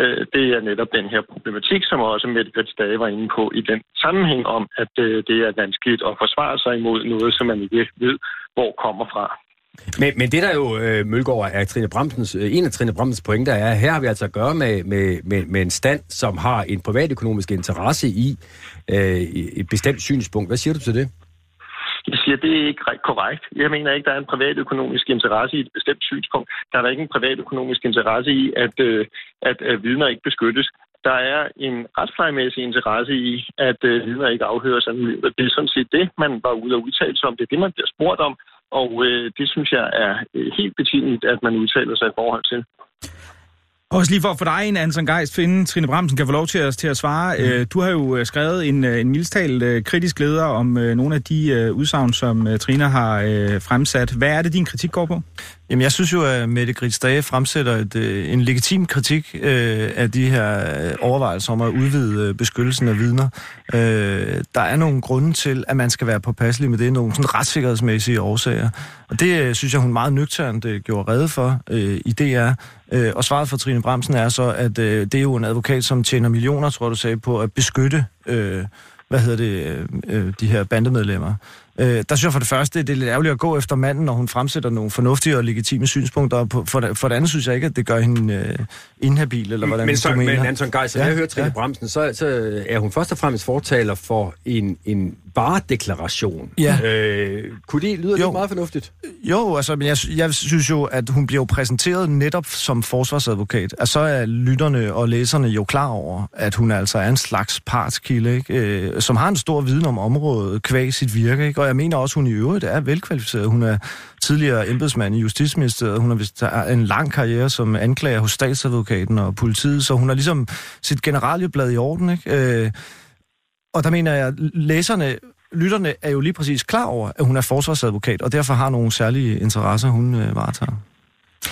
Øh, det er netop den her problematik, som også Mette Grits var inde på i den sammenhæng om, at øh, det er vanskeligt at forsvare sig imod noget, som man ikke ved, hvor kommer fra. Men, men det der jo, øh, Mølgaard, er Trine Bremsens, øh, en af Trine Bremsens pointer er, at her har vi altså at gøre med, med, med, med en stand, som har en privatøkonomisk interesse i øh, et bestemt synspunkt. Hvad siger du til det? Jeg siger, det er ikke korrekt. Jeg mener ikke, der er en privatøkonomisk interesse i et bestemt synspunkt. Der er der ikke en privatøkonomisk interesse i, at, øh, at, at vidner ikke beskyttes. Der er en retsplejemæssig interesse i, at øh, vidner ikke afhøres anonymt. Det er sådan set det, man var ude og udtale sig om. Det er det, man bliver spurgt om. Og øh, det synes jeg er øh, helt betimeligt, at man udtaler sig i forhold til. Også lige for at få dig en Anson Geist finde, Trine Bramsen kan få lov til at, til at svare. Mm. Du har jo øh, skrevet en, øh, en mildstalt kritisk leder om nogle af de udsagn, som Trine har fremsat. Hvad er det, din kritik går på? Jamen, jeg synes jo, at Mette Grits Dage fremsætter et, øh, en legitim kritik øh, af de her overvejelser om at udvide øh, beskyttelsen af vidner. Øh, der er nogle grunde til, at man skal være påpasselig med det, nogle sådan retssikkerhedsmæssige årsager. Og det øh, synes jeg, hun meget nøgternt gjorde redde for øh, i DR. Øh, og svaret fra Trine Bremsen er så, at øh, det er jo en advokat, som tjener millioner, tror du sagde, på at beskytte, øh, hvad hedder det, øh, øh de her bandemedlemmer. Øh, der synes jeg for det første, det er lidt ærgerligt at gå efter manden, når hun fremsætter nogle fornuftige og legitime synspunkter. På, for, det, for det andet synes jeg ikke, at det gør hende øh, inhabil, eller hvordan men, så. Men Anton Geis, ja, jeg hører Trine ja. Bremsen, så, så er hun først og fremmest fortaler for en, en varedeklaration. Ja. Øh, kunne det lyde lidt meget fornuftigt? Jo, altså, men jeg, jeg synes jo, at hun bliver præsenteret netop som forsvarsadvokat. Altså, så er lytterne og læserne jo klar over, at hun altså er en slags partskilde, ikke? Øh, som har en stor viden om området, kvæg sit virke. Ikke? Og jeg mener også, at hun i øvrigt er velkvalificeret. Hun er tidligere embedsmand i Justitsministeriet. Hun har vist en lang karriere som anklager hos statsadvokaten og politiet, så hun har ligesom sit generalieblad i orden. Ikke? Øh, og der mener jeg, læserne, lytterne er jo lige præcis klar over, at hun er forsvarsadvokat, og derfor har nogle særlige interesser, hun øh, varetager.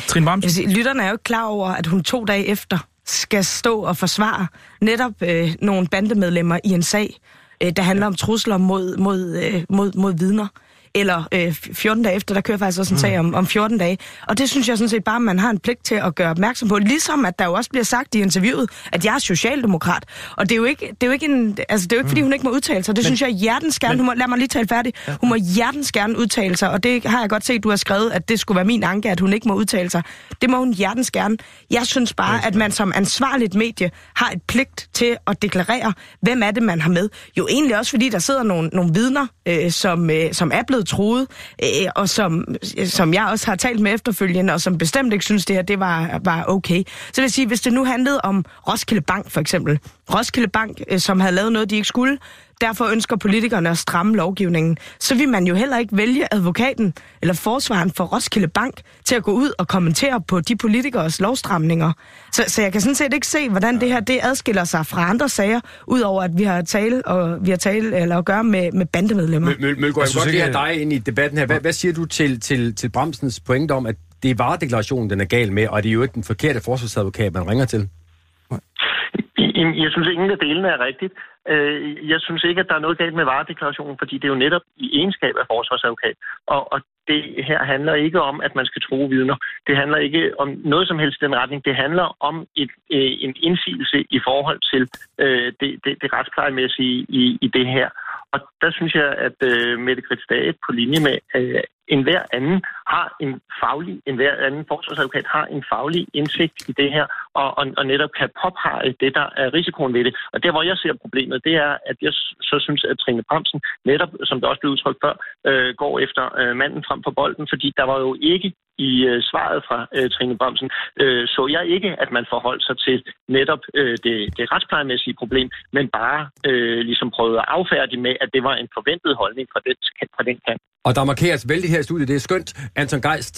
Trine Bams? Sige, lytterne er jo klar over, at hun to dage efter skal stå og forsvare netop øh, nogle bandemedlemmer i en sag, øh, der handler om trusler mod, mod, øh, mod, mod vidner eller øh, 14 dage efter, der kører faktisk også en sag mm. om, om 14 dage. Og det synes jeg sådan set bare, man har en pligt til at gøre opmærksom på. Ligesom at der jo også bliver sagt i interviewet, at jeg er socialdemokrat. Og det er jo ikke, det er jo ikke, en, altså, det er jo ikke fordi, mm. hun ikke må udtale sig. Det men, synes jeg hjertens gerne. Men, hun må, lad mig lige tale færdig. Ja. Hun må hjertens gerne udtale sig, og det har jeg godt set, du har skrevet, at det skulle være min anke, at hun ikke må udtale sig. Det må hun hjertens gerne. Jeg synes bare, at man som ansvarligt medie har et pligt til at deklarere, hvem er det, man har med. Jo egentlig også, fordi der sidder nogle, nogle vidner, øh, som, øh, som er blevet blevet troet, øh, og som, øh, som jeg også har talt med efterfølgende, og som bestemt ikke synes, det her det var, var okay. Så vil jeg sige, hvis det nu handlede om Roskilde Bank for eksempel. Roskilde Bank, øh, som havde lavet noget, de ikke skulle, derfor ønsker politikerne at stramme lovgivningen, så vil man jo heller ikke vælge advokaten eller forsvaren for Roskilde Bank til at gå ud og kommentere på de politikers lovstramninger. Så, så jeg kan sådan set ikke se, hvordan det her det adskiller sig fra andre sager, udover at vi har tale og vi har tale eller at gøre med, med bandemedlemmer. Møl, Møl, Mølgaard, jeg vil godt lige have dig ind i debatten her. Hvad, hvad siger du til, til, til Bremsens pointe om, at det er varedeklarationen, den er gal med, og det er jo ikke den forkerte forsvarsadvokat, man ringer til? Jeg synes ingen af delene er rigtigt. Øh, jeg synes ikke, at der er noget galt med varedeklarationen, fordi det er jo netop i egenskab af forsvarsadvokat. Og, og det her handler ikke om, at man skal tro vidner. Det handler ikke om noget som helst i den retning. Det handler om et, øh, en indsigelse i forhold til øh, det, det, det retsplejemæssige i, i det her. Og der synes jeg, at øh, Mette Grits på linje med øh, enhver anden har en faglig, enhver anden forsvarsadvokat har en faglig indsigt i det her, og, og, og netop kan påpege det, der er risikoen ved det. Og der, hvor jeg ser problemet, det er, at jeg så synes, at Trine Bremsen netop, som det også blev udtrykt før, øh, går efter øh, manden frem på bolden, fordi der var jo ikke i øh, svaret fra øh, Trine Bremsen, øh, så jeg ikke, at man forholdt sig til netop øh, det, det retsplejemæssige problem, men bare øh, ligesom prøvede at affærdige med, at det var en forventet holdning fra den, fra den kant. Og der markeres vældig her i studiet, det er skønt. Anton Geist,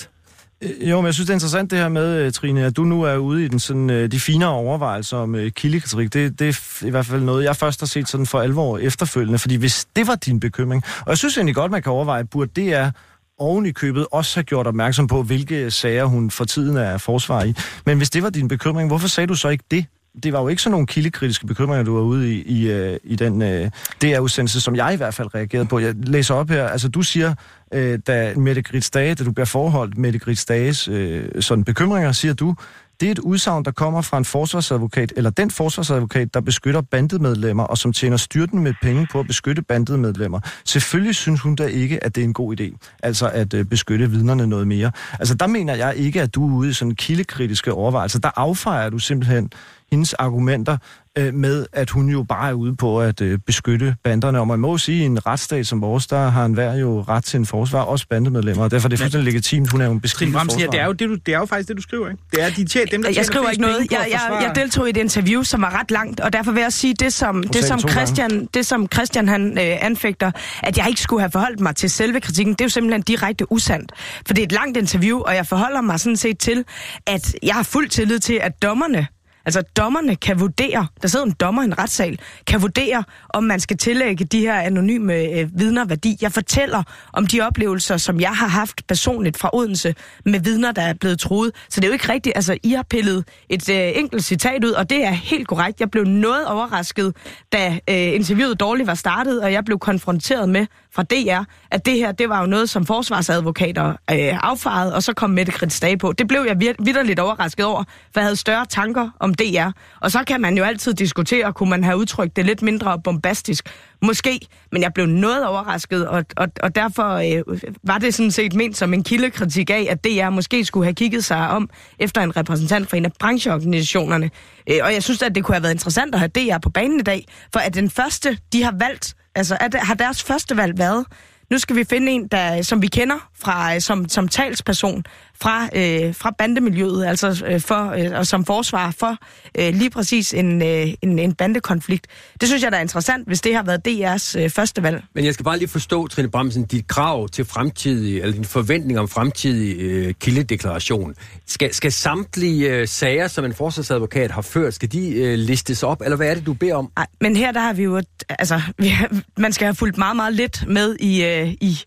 jo, men jeg synes, det er interessant det her med, øh, Trine, at du nu er ude i den, sådan, øh, de finere overvejelser om kildekritik. Det, det er i hvert fald noget, jeg først har set sådan for alvor efterfølgende. Fordi hvis det var din bekymring, og jeg synes egentlig godt, man kan overveje, burde det er oven i købet også har gjort opmærksom på, hvilke sager hun for tiden er forsvar i. Men hvis det var din bekymring, hvorfor sagde du så ikke det? Det var jo ikke sådan nogle kildekritiske bekymringer, du var ude i, i, øh, i den øh, uh, DR-udsendelse, som jeg i hvert fald reagerede på. Jeg læser op her. Altså, du siger, uh, da Mette Grits Dage, da du bliver forholdt Mette Grits Dages uh, sådan bekymringer, siger du, det er et udsagn, der kommer fra en forsvarsadvokat, eller den forsvarsadvokat, der beskytter bandemedlemmer, og som tjener styrten med penge på at beskytte bandemedlemmer. Selvfølgelig synes hun da ikke, at det er en god idé, altså at øh, beskytte vidnerne noget mere. Altså der mener jeg ikke, at du er ude i sådan kildekritiske overvejelser. Der affejer du simpelthen hendes argumenter øh, med, at hun jo bare er ude på at øh, beskytte banderne. Og man må sige, at i en retsstat som vores, der har hver jo ret til en forsvar, også bandemedlemmer, og derfor er det fuldstændig legitimt, hun er jo en beskrivet forsvar. Ja, det er jo, det, du, det er jo faktisk det, du skriver, ikke? Det er de tjener, dem, der Jeg skriver ikke noget. Jeg, jeg, jeg deltog i et interview, som var ret langt, og derfor vil jeg sige, det som, det som, Christian, det, som Christian han øh, anfægter, at jeg ikke skulle have forholdt mig til selve kritikken, det er jo simpelthen direkte usandt. For det er et langt interview, og jeg forholder mig sådan set til, at jeg har fuld tillid til, at dommerne Altså dommerne kan vurdere, der sidder en dommer i en retssal, kan vurdere, om man skal tillægge de her anonyme øh, vidner værdi. Jeg fortæller om de oplevelser, som jeg har haft personligt fra Odense med vidner, der er blevet troet. Så det er jo ikke rigtigt. Altså, I har pillet et øh, enkelt citat ud, og det er helt korrekt. Jeg blev noget overrasket, da øh, interviewet dårligt var startet, og jeg blev konfronteret med fra DR, at det her, det var jo noget, som forsvarsadvokater øh, affarede, og så kom Mette Grits på. Det blev jeg vidderligt overrasket over, for jeg havde større tanker om DR. Og så kan man jo altid diskutere, kunne man have udtrykt det lidt mindre bombastisk. Måske, men jeg blev noget overrasket, og, og, og derfor øh, var det sådan set ment som en kildekritik af, at DR måske skulle have kigget sig om efter en repræsentant for en af brancheorganisationerne. Øh, og jeg synes at det kunne have været interessant at have DR på banen i dag, for at den første, de har valgt, altså at, har deres første valg været, nu skal vi finde en, der, som vi kender fra, som, som talsperson fra, øh, fra bandemiljøet, altså øh, for, øh, og som forsvar for øh, lige præcis en, øh, en, en bandekonflikt. Det synes jeg, der er interessant, hvis det har været DR's øh, første valg. Men jeg skal bare lige forstå, Trine Bremsen, dit krav til fremtidig, eller din forventning om fremtidig øh, kildedeklaration. Skal, skal samtlige øh, sager, som en forsvarsadvokat har ført, skal de øh, listes op, eller hvad er det, du beder om? Ej, men her der har vi jo, altså, [LAUGHS] vi har, man skal have fulgt meget, meget lidt med i, øh, i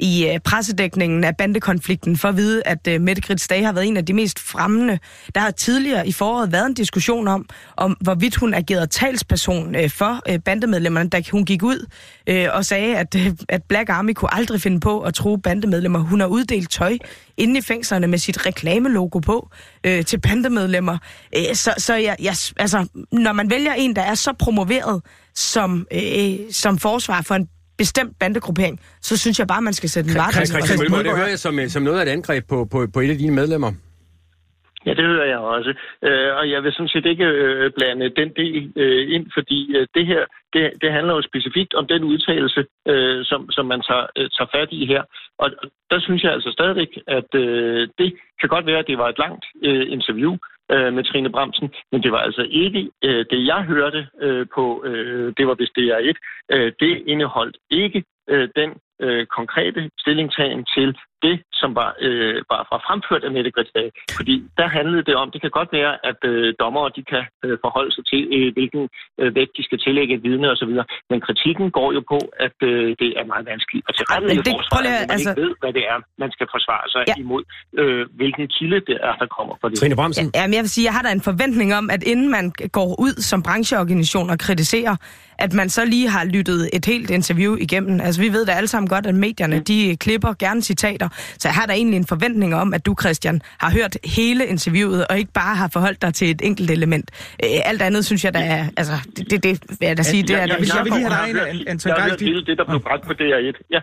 i øh, pressedækningen af bandekonflikten for at vide, at øh, Mette Grits Dage har været en af de mest fremmende. Der har tidligere i foråret været en diskussion om, om hvorvidt hun agerede talsperson øh, for øh, bandemedlemmerne, da hun gik ud øh, og sagde, at, øh, at Black Army kunne aldrig finde på at tro bandemedlemmer. Hun har uddelt tøj inde i fængslerne med sit reklamelogo på øh, til bandemedlemmer. Øh, så så jeg, jeg, altså, når man vælger en, der er så promoveret som, øh, som forsvar for en bestemt bandegruppering, så synes jeg bare, man skal sætte en varetægt. Christian Mølgaard, det hører jeg som, som noget af et angreb på, på, på et af dine medlemmer. Ja, det hører jeg også. Øh, og jeg vil sådan set ikke øh, blande den del øh, ind, fordi øh, det her, det, det handler jo specifikt om den udtalelse, øh, som, som man tager, øh, tager fat i her. Og der synes jeg altså stadigvæk, at øh, det kan godt være, at det var et langt øh, interview øh, med Trine Bramsen, men det var altså ikke øh, det, jeg hørte øh, på, øh, det var vist det er øh, det indeholdt ikke øh, den øh, konkrete stillingtagen til det, som var, øh, var, var fremført af Mette Gritsdal. Fordi der handlede det om, det kan godt være, at øh, dommere de kan øh, forholde sig til, øh, hvilken øh, vægt de skal tillægge et vidne osv. Men kritikken går jo på, at øh, det er meget vanskeligt at tilrettelægge forsvaret, at man altså... ikke ved, hvad det er, man skal forsvare sig ja. imod, øh, hvilken kilde det er, der kommer for det. Trine Bremsen. Ja, men jeg vil sige, jeg har da en forventning om, at inden man går ud som brancheorganisation og kritiserer, at man så lige har lyttet et helt interview igennem. Altså, vi ved da alle sammen godt, at medierne, de klipper gerne citater. Så jeg har da egentlig en forventning om, at du, Christian, har hørt hele interviewet, og ikke bare har forholdt dig til et enkelt element. Øh, alt andet synes jeg, der er... Altså, det, det, det vil jeg da sige, det er... Jeg, jeg, jeg vil lige have dig, Anton Jeg har hørt hele det, der blev bragt på DR1. Ja.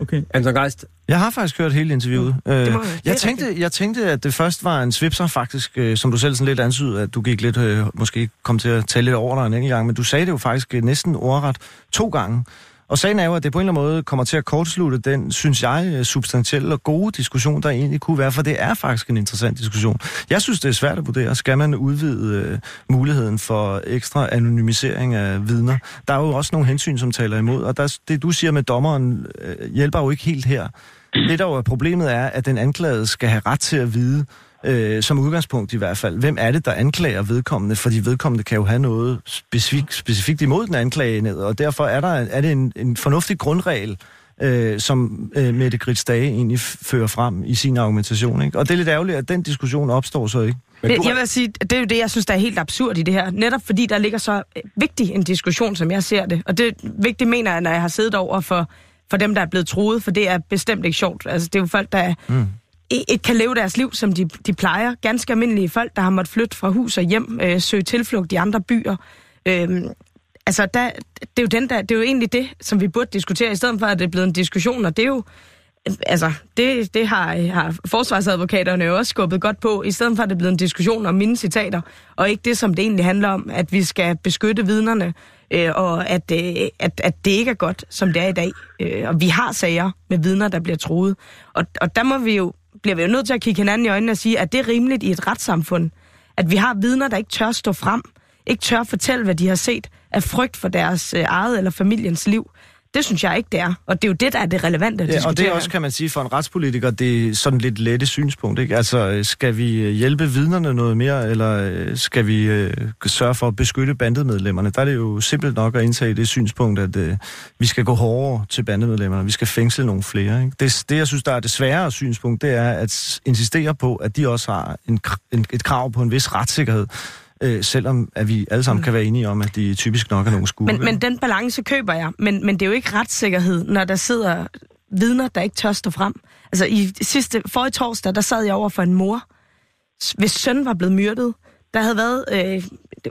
Okay. Anton Geist. Jeg har faktisk hørt hele interviewet. Mm. Øh, jeg, tænkte, jeg tænkte, at det først var en svipser faktisk, øh, som du selv sådan lidt ansydede, at du gik lidt, øh, måske kom til at tale lidt over dig en enkelt gang, men du sagde det jo faktisk øh, næsten ordret to gange. Og sagen er jo, at det på en eller anden måde kommer til at kortslutte den, synes jeg, øh, substantielle og gode diskussion, der egentlig kunne være, for det er faktisk en interessant diskussion. Jeg synes, det er svært at vurdere. Skal man udvide øh, muligheden for ekstra anonymisering af vidner? Der er jo også nogle hensyn, som taler imod, og der, det du siger med dommeren øh, hjælper jo ikke helt her. Det der jo er problemet er, at den anklagede skal have ret til at vide, øh, som udgangspunkt i hvert fald, hvem er det, der anklager vedkommende? Fordi vedkommende kan jo have noget specifikt, specifikt imod den anklagede, og derfor er, der, er det en, en fornuftig grundregel, øh, som øh, Mette Grits Dage egentlig fører frem i sin argumentation. Ikke? Og det er lidt ærgerligt, at den diskussion opstår så ikke. Men du... Jeg vil sige, det er jo det, jeg synes, der er helt absurd i det her. Netop fordi der ligger så vigtig en diskussion, som jeg ser det. Og det vigtigt mener jeg, når jeg har siddet over for, for dem, der er blevet troet, for det er bestemt ikke sjovt. Altså, det er jo folk, der mm ikke kan leve deres liv, som de, de plejer. Ganske almindelige folk, der har måttet flytte fra hus og hjem, øh, søge tilflugt i andre byer. Øh, altså, der, det, er jo den der, det er jo egentlig det, som vi burde diskutere, i stedet for, at det er blevet en diskussion, og det er jo, altså, det, det har, har forsvarsadvokaterne jo også skubbet godt på, i stedet for, at det er blevet en diskussion om mine citater, og ikke det, som det egentlig handler om, at vi skal beskytte vidnerne, øh, og at, øh, at, at det ikke er godt, som det er i dag. Øh, og vi har sager med vidner, der bliver troet. Og, og der må vi jo bliver vi jo nødt til at kigge hinanden i øjnene og sige, at det er rimeligt i et retssamfund, at vi har vidner, der ikke tør stå frem, ikke tør fortælle, hvad de har set af frygt for deres øh, eget eller familiens liv. Det synes jeg ikke, det er. Og det er jo det, der er det relevante at ja, Og det er også, kan man sige, for en retspolitiker, det er sådan lidt lette synspunkt. Ikke? Altså, skal vi øh, hjælpe vidnerne noget mere, eller øh, skal vi øh, sørge for at beskytte bandemedlemmerne? Der er det jo simpelt nok at indtage det synspunkt, at øh, vi skal gå hårdere til bandemedlemmerne. Vi skal fængsle nogle flere. Ikke? Det, det, jeg synes, der er det svære synspunkt, det er at insistere på, at de også har en, en, et krav på en vis retssikkerhed øh, selvom at vi alle sammen mm. kan være enige om, at de typisk nok er nogle skurke. Men, men den balance køber jeg, men, men det er jo ikke retssikkerhed, når der sidder vidner, der ikke tør stå frem. Altså i sidste, forrige torsdag, der sad jeg over for en mor, hvis søn var blevet myrdet. Der havde været øh,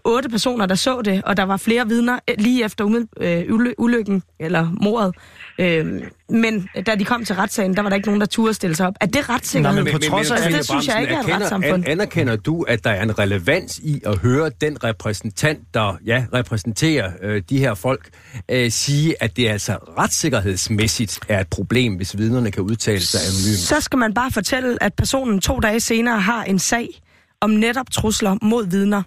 otte personer, der så det, og der var flere vidner øh, lige efter øh, ulykken, eller mordet. Øh, men da de kom til retssagen, der var der ikke nogen, der turde stille sig op. Er det retssikkerhed? Nej, men, men, på trods af, altså, det synes jeg ikke er et retssamfund. Anerkender du, at der er en relevans i at høre den repræsentant, der ja, repræsenterer øh, de her folk, øh, sige, at det altså retssikkerhedsmæssigt er et problem, hvis vidnerne kan udtale sig anonymt? Så skal man bare fortælle, at personen to dage senere har en sag om netop trusler mod vidner.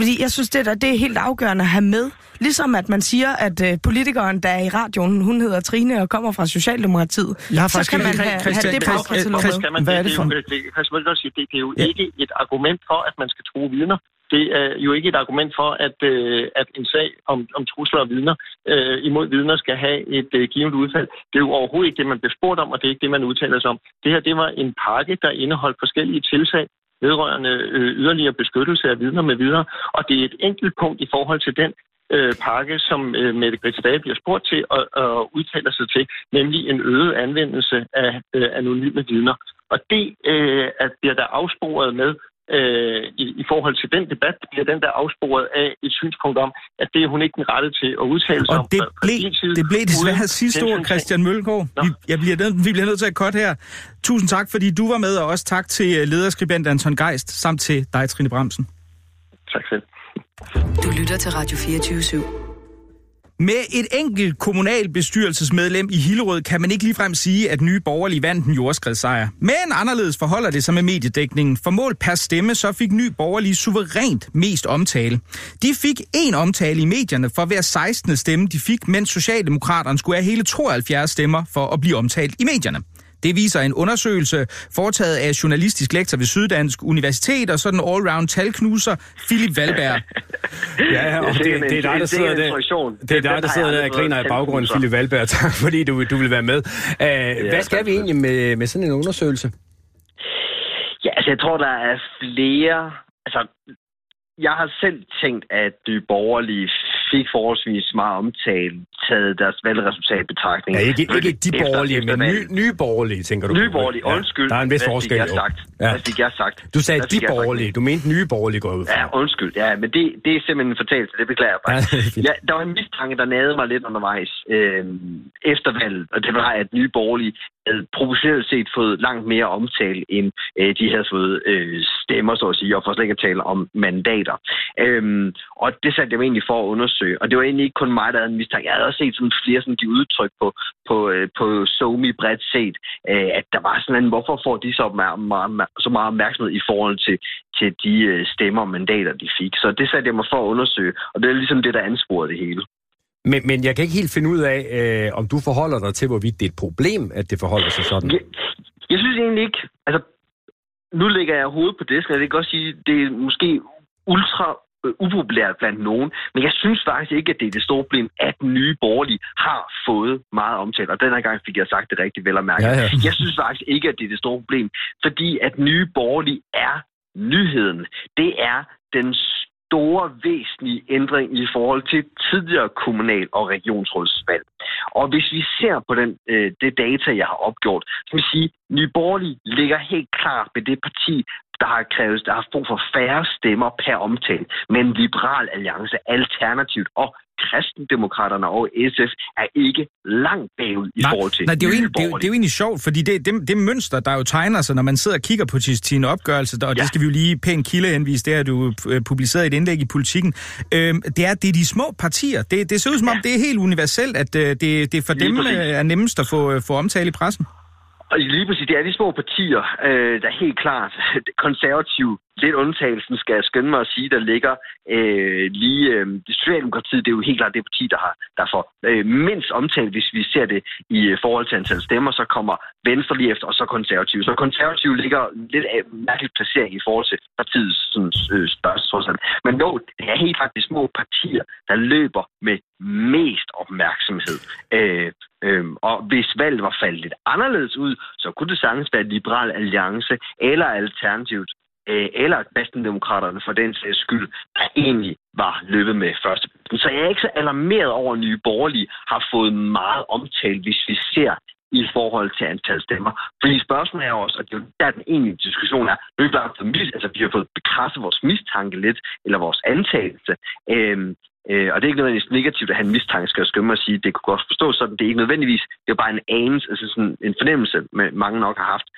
Fordi jeg synes, det, der, det er helt afgørende at have med. Ligesom at man siger, at uh, politikeren, der er i radioen, hun hedder Trine og kommer fra Socialdemokratiet, jeg har så kan man have, have det bagkatalog Hvad er det for? Det, det, det er jo ikke et argument for, at man skal tro vidner. Det er jo ikke et argument for, at, uh, at en sag om, om trusler og vidner uh, imod vidner skal have et uh, givet udfald. Det er jo overhovedet ikke det, man bliver spurgt om, og det er ikke det, man udtaler sig om. Det her, det var en pakke, der indeholdt forskellige tilsag, vedrørende øh, yderligere beskyttelse af vidner med videre. Og det er et enkelt punkt i forhold til den øh, pakke, som øh, Mette Gritsdage bliver spurgt til og, og udtaler sig til, nemlig en øget anvendelse af øh, anonyme vidner. Og det øh, at bliver der afsporet med øh, i, i forhold til den debat, bliver den der afsporet af et synspunkt om, at det er hun ikke den rette til at udtale sig Og om. det blev, side, det blev desværre sidste ord, Christian Mølgaard. Vi, jeg bliver nødt, vi bliver nødt til at cut her. Tusind tak, fordi du var med, og også tak til øh, lederskribent Anton Geist, samt til dig, Trine Bremsen. Tak selv. Du lytter til Radio 24 /7. Med et enkelt kommunalbestyrelsesmedlem i Hillerød kan man ikke ligefrem sige, at nye borgerlige vandt en jordskredssejr. Men anderledes forholder det sig med mediedækningen. For mål per stemme, så fik ny borgerlige suverænt mest omtale. De fik en omtale i medierne for hver 16. stemme, de fik, mens Socialdemokraterne skulle have hele 72 stemmer for at blive omtalt i medierne. Det viser en undersøgelse foretaget af journalistisk lektor ved Syddansk Universitet og sådan all-round talknuser Philip Valberg. Ja, ja, og det, Det er det er dig, der det er sidder en der, introduktion. det er dig, der sidder der og griner i baggrunden, Philip Valberg. Tak, fordi du, du vil være med. Uh, hvad skal vi egentlig med, med sådan en undersøgelse? Ja, altså jeg tror, der er flere... Altså, jeg har selv tænkt, at de borgerlige fik forholdsvis meget omtale, taget deres valgresultat betragtning. Ja, ikke, ikke de borgerlige, men nye, valget. nye borgerlige, tænker du? Nye borgerlige, undskyld. Der er en vis Hvad forskel, fik jeg sagt? Ja. Hvad fik jeg sagt? Du sagde Hvad de jeg sagt? borgerlige. Du mente nye borgerlige går ud fra. Ja, undskyld. Ja, men det, det er simpelthen en fortalelse. Det beklager jeg Ja, bare. fint. Ja, der var en mistanke, der nagede mig lidt undervejs øh, efter valget, og det var, at nye borgerlige havde proportionelt set fået langt mere omtale, end øh, de havde fået øh, stemmer, så at sige, og for slet ikke at tale om mandater. Øhm, og det satte jeg mig egentlig for at undersøge, og det var egentlig ikke kun mig, der havde en mistanke. Jeg havde også set sådan flere sådan, de udtryk på, på, øh, på SoMe bredt set, øh, at der var sådan en, hvorfor får de så meget, meget, så meget opmærksomhed i forhold til, til de øh, stemmer og mandater, de fik. Så det satte jeg mig for at undersøge, og det er ligesom det, der ansporede det hele. Men, men jeg kan ikke helt finde ud af, øh, om du forholder dig til, hvorvidt det er et problem, at det forholder sig sådan. Jeg, jeg synes egentlig ikke, altså nu lægger jeg hovedet på disken, og det kan godt sige, det er måske ultra upopulært blandt nogen, men jeg synes faktisk ikke, at det er det store problem, at den nye borgerlige har fået meget omtale, og den her gang fik jeg sagt det rigtig vel at mærke. Ja, ja. Jeg synes faktisk ikke, at det er det store problem, fordi at nye borgerlige er nyheden. Det er den store væsentlige ændring i forhold til tidligere kommunal- og regionsrådsvalg. Og hvis vi ser på den, øh, det data, jeg har opgjort, så vil sige, at Nye Borgerlige ligger helt klart med det parti, der har krævet, der har brug for færre stemmer per omtale, men Liberal Alliance, Alternativt og Kristendemokraterne og SF er ikke langt bagud i forhold til nej, det er, jo egentlig, det, er, jo- det er jo egentlig sjovt, fordi det, det, det mønster, der jo tegner sig, når man sidder og kigger på sin- sin opgørelse, og ja. Ja. det skal vi jo lige pænt kildehenvise, det har du øh, publiceret i et indlæg i politikken, øhm, det er, det er de små partier. Det, det ser ud som om, det er helt universelt, at øh, det, det for Lige dem præcis. øh, er nemmest at få, øh, få omtale i pressen. Og lige præcis, det er de små partier, øh, der helt klart [LAUGHS] konservativ, lidt undtagelsen skal jeg skynde mig at sige, der ligger øh, lige øh, det Socialdemokratiet, det er jo helt klart det parti, der har der får øh, mindst omtale, hvis vi ser det i øh, forhold til antal stemmer, så kommer Venstre lige efter, og så konservative. Så konservative ligger lidt af mærkelig placering i forhold til partiets sådan, øh, største trods alt. Men jo, det er helt klart de små partier, der løber med mest opmærksomhed. Øh, Øhm, og hvis valget var faldet lidt anderledes ud, så kunne det sagtens være Liberal Alliance eller Alternativt, øh, eller Kristendemokraterne for den sags skyld, der egentlig var løbet med første. Så jeg er ikke så alarmeret over, at nye borgerlige har fået meget omtale, hvis vi ser i forhold til antal stemmer. Fordi spørgsmålet er også, og det er jo der den egentlige diskussion er, er vi, bare fået mis- altså, vi har fået bekræftet vores mistanke lidt, eller vores antagelse. Øhm, Øh, og det er ikke nødvendigvis negativt at have en mistanke, skal jeg mig at sige. Det kunne godt forstås sådan. Det er ikke nødvendigvis, det er bare en anelse, altså sådan en fornemmelse, mange nok har haft.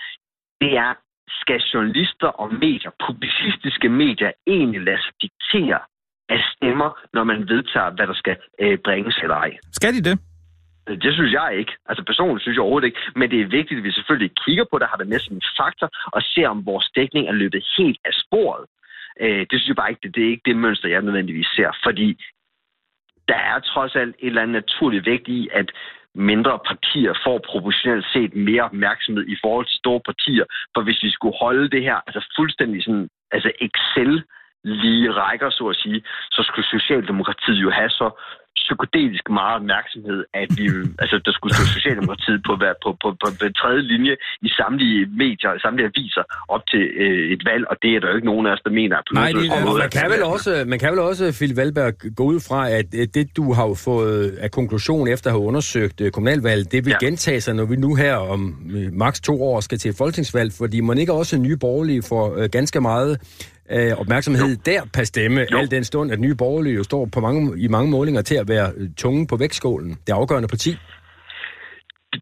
Det er, skal journalister og medier, publicistiske medier, egentlig lade sig diktere af stemmer, når man vedtager, hvad der skal øh, bringes eller ej? Skal de det? Det synes jeg ikke. Altså personligt synes jeg overhovedet ikke. Men det er vigtigt, at vi selvfølgelig kigger på det, har det med som en faktor, og ser, om vores dækning er løbet helt af sporet. Øh, det synes jeg bare ikke, det, det er ikke det mønster, jeg nødvendigvis ser. Fordi der er trods alt et eller andet naturligt vægt i, at mindre partier får proportionelt set mere opmærksomhed i forhold til store partier. For hvis vi skulle holde det her altså fuldstændig sådan, altså Excel lige rækker, så at sige, så skulle Socialdemokratiet jo have så psykodelisk meget opmærksomhed, at vi, [LAUGHS] altså, der skulle stå Socialdemokratiet på, på, på, på, på, på tredje linje i samtlige medier, i samtlige aviser op til øh, et valg, og det er der jo ikke nogen af os, der mener. På Nej, det, måde, man, kan vel også, man kan vel også, Philip Valberg, gå ud fra, at det, du har jo fået af konklusion efter at have undersøgt øh, kommunalvalget, det vil ja. gentage sig, når vi nu her om øh, maks to år skal til et folketingsvalg, fordi man ikke også nye borgerlige får øh, ganske meget øh, opmærksomhed jo. der per stemme, jo. al den stund, at nye borgerlige jo står på mange, i mange målinger til at være øh, tunge på vægtskålen. Det afgørende parti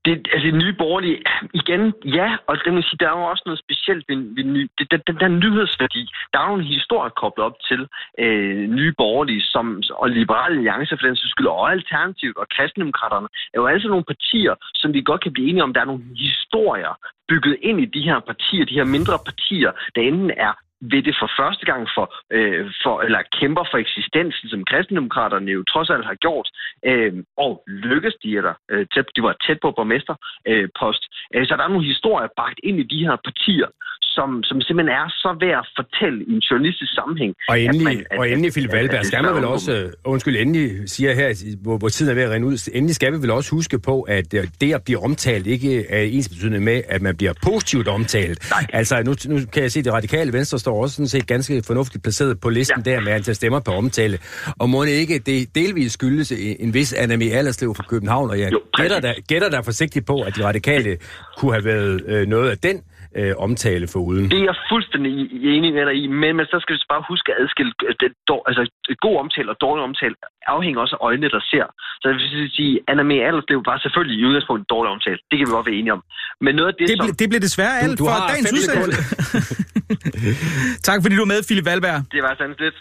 det, altså nye borgerlige, igen, ja, og det vil sige, der er jo også noget specielt ved, ved ny, det, den, den der nyhedsværdi. Der er jo en historie koblet op til øh, nye borgerlige, som, og liberale alliance for den så skyld, og Alternativt og kristendemokraterne, er jo altså nogle partier, som vi godt kan blive enige om, der er nogle historier bygget ind i de her partier, de her mindre partier, der enten er ved det for første gang for, øh, for eller kæmper for eksistensen, som kristendemokraterne jo trods alt har gjort, øh, og lykkes de, eller øh, tæt, de var tæt på borgmesterpost. Øh, øh, så der er nogle historier bagt ind i de her partier, som, som simpelthen er så værd at fortælle i en journalistisk sammenhæng. Og endelig, at man, at, og endelig Philip Valberg, skal man vel også, undskyld, endelig siger her, hvor, hvor tiden er ved at rende ud, endelig skal vi vel også huske på, at det at blive omtalt ikke er ens betydende med, at man bliver positivt omtalt. Nej. Altså, nu, nu kan jeg se, at det radikale venstre står også sådan set ganske fornuftigt placeret på listen ja. der med antal stemmer på omtale. Og må det ikke det delvis skyldes en vis Annemie Allerslev fra København, og jeg jo, gætter, der, gætter der forsigtigt på, at de radikale kunne have været øh, noget af den øh, omtale for uden. Det er jeg fuldstændig enig med dig i, men, men så skal vi bare huske at adskille det, altså, et god omtale og dårlig omtale afhænger også af øjnene, der ser. Så jeg vil sige, Anna Mee Allerslev var selvfølgelig i udgangspunktet dårlig omtale. Det kan vi godt være enige om. Men noget af det, det, som... ble, det bliver desværre alt du, du for dagens udsendelse. [LAUGHS] tak fordi du er med, Philip Valberg. Det var sandt lidt.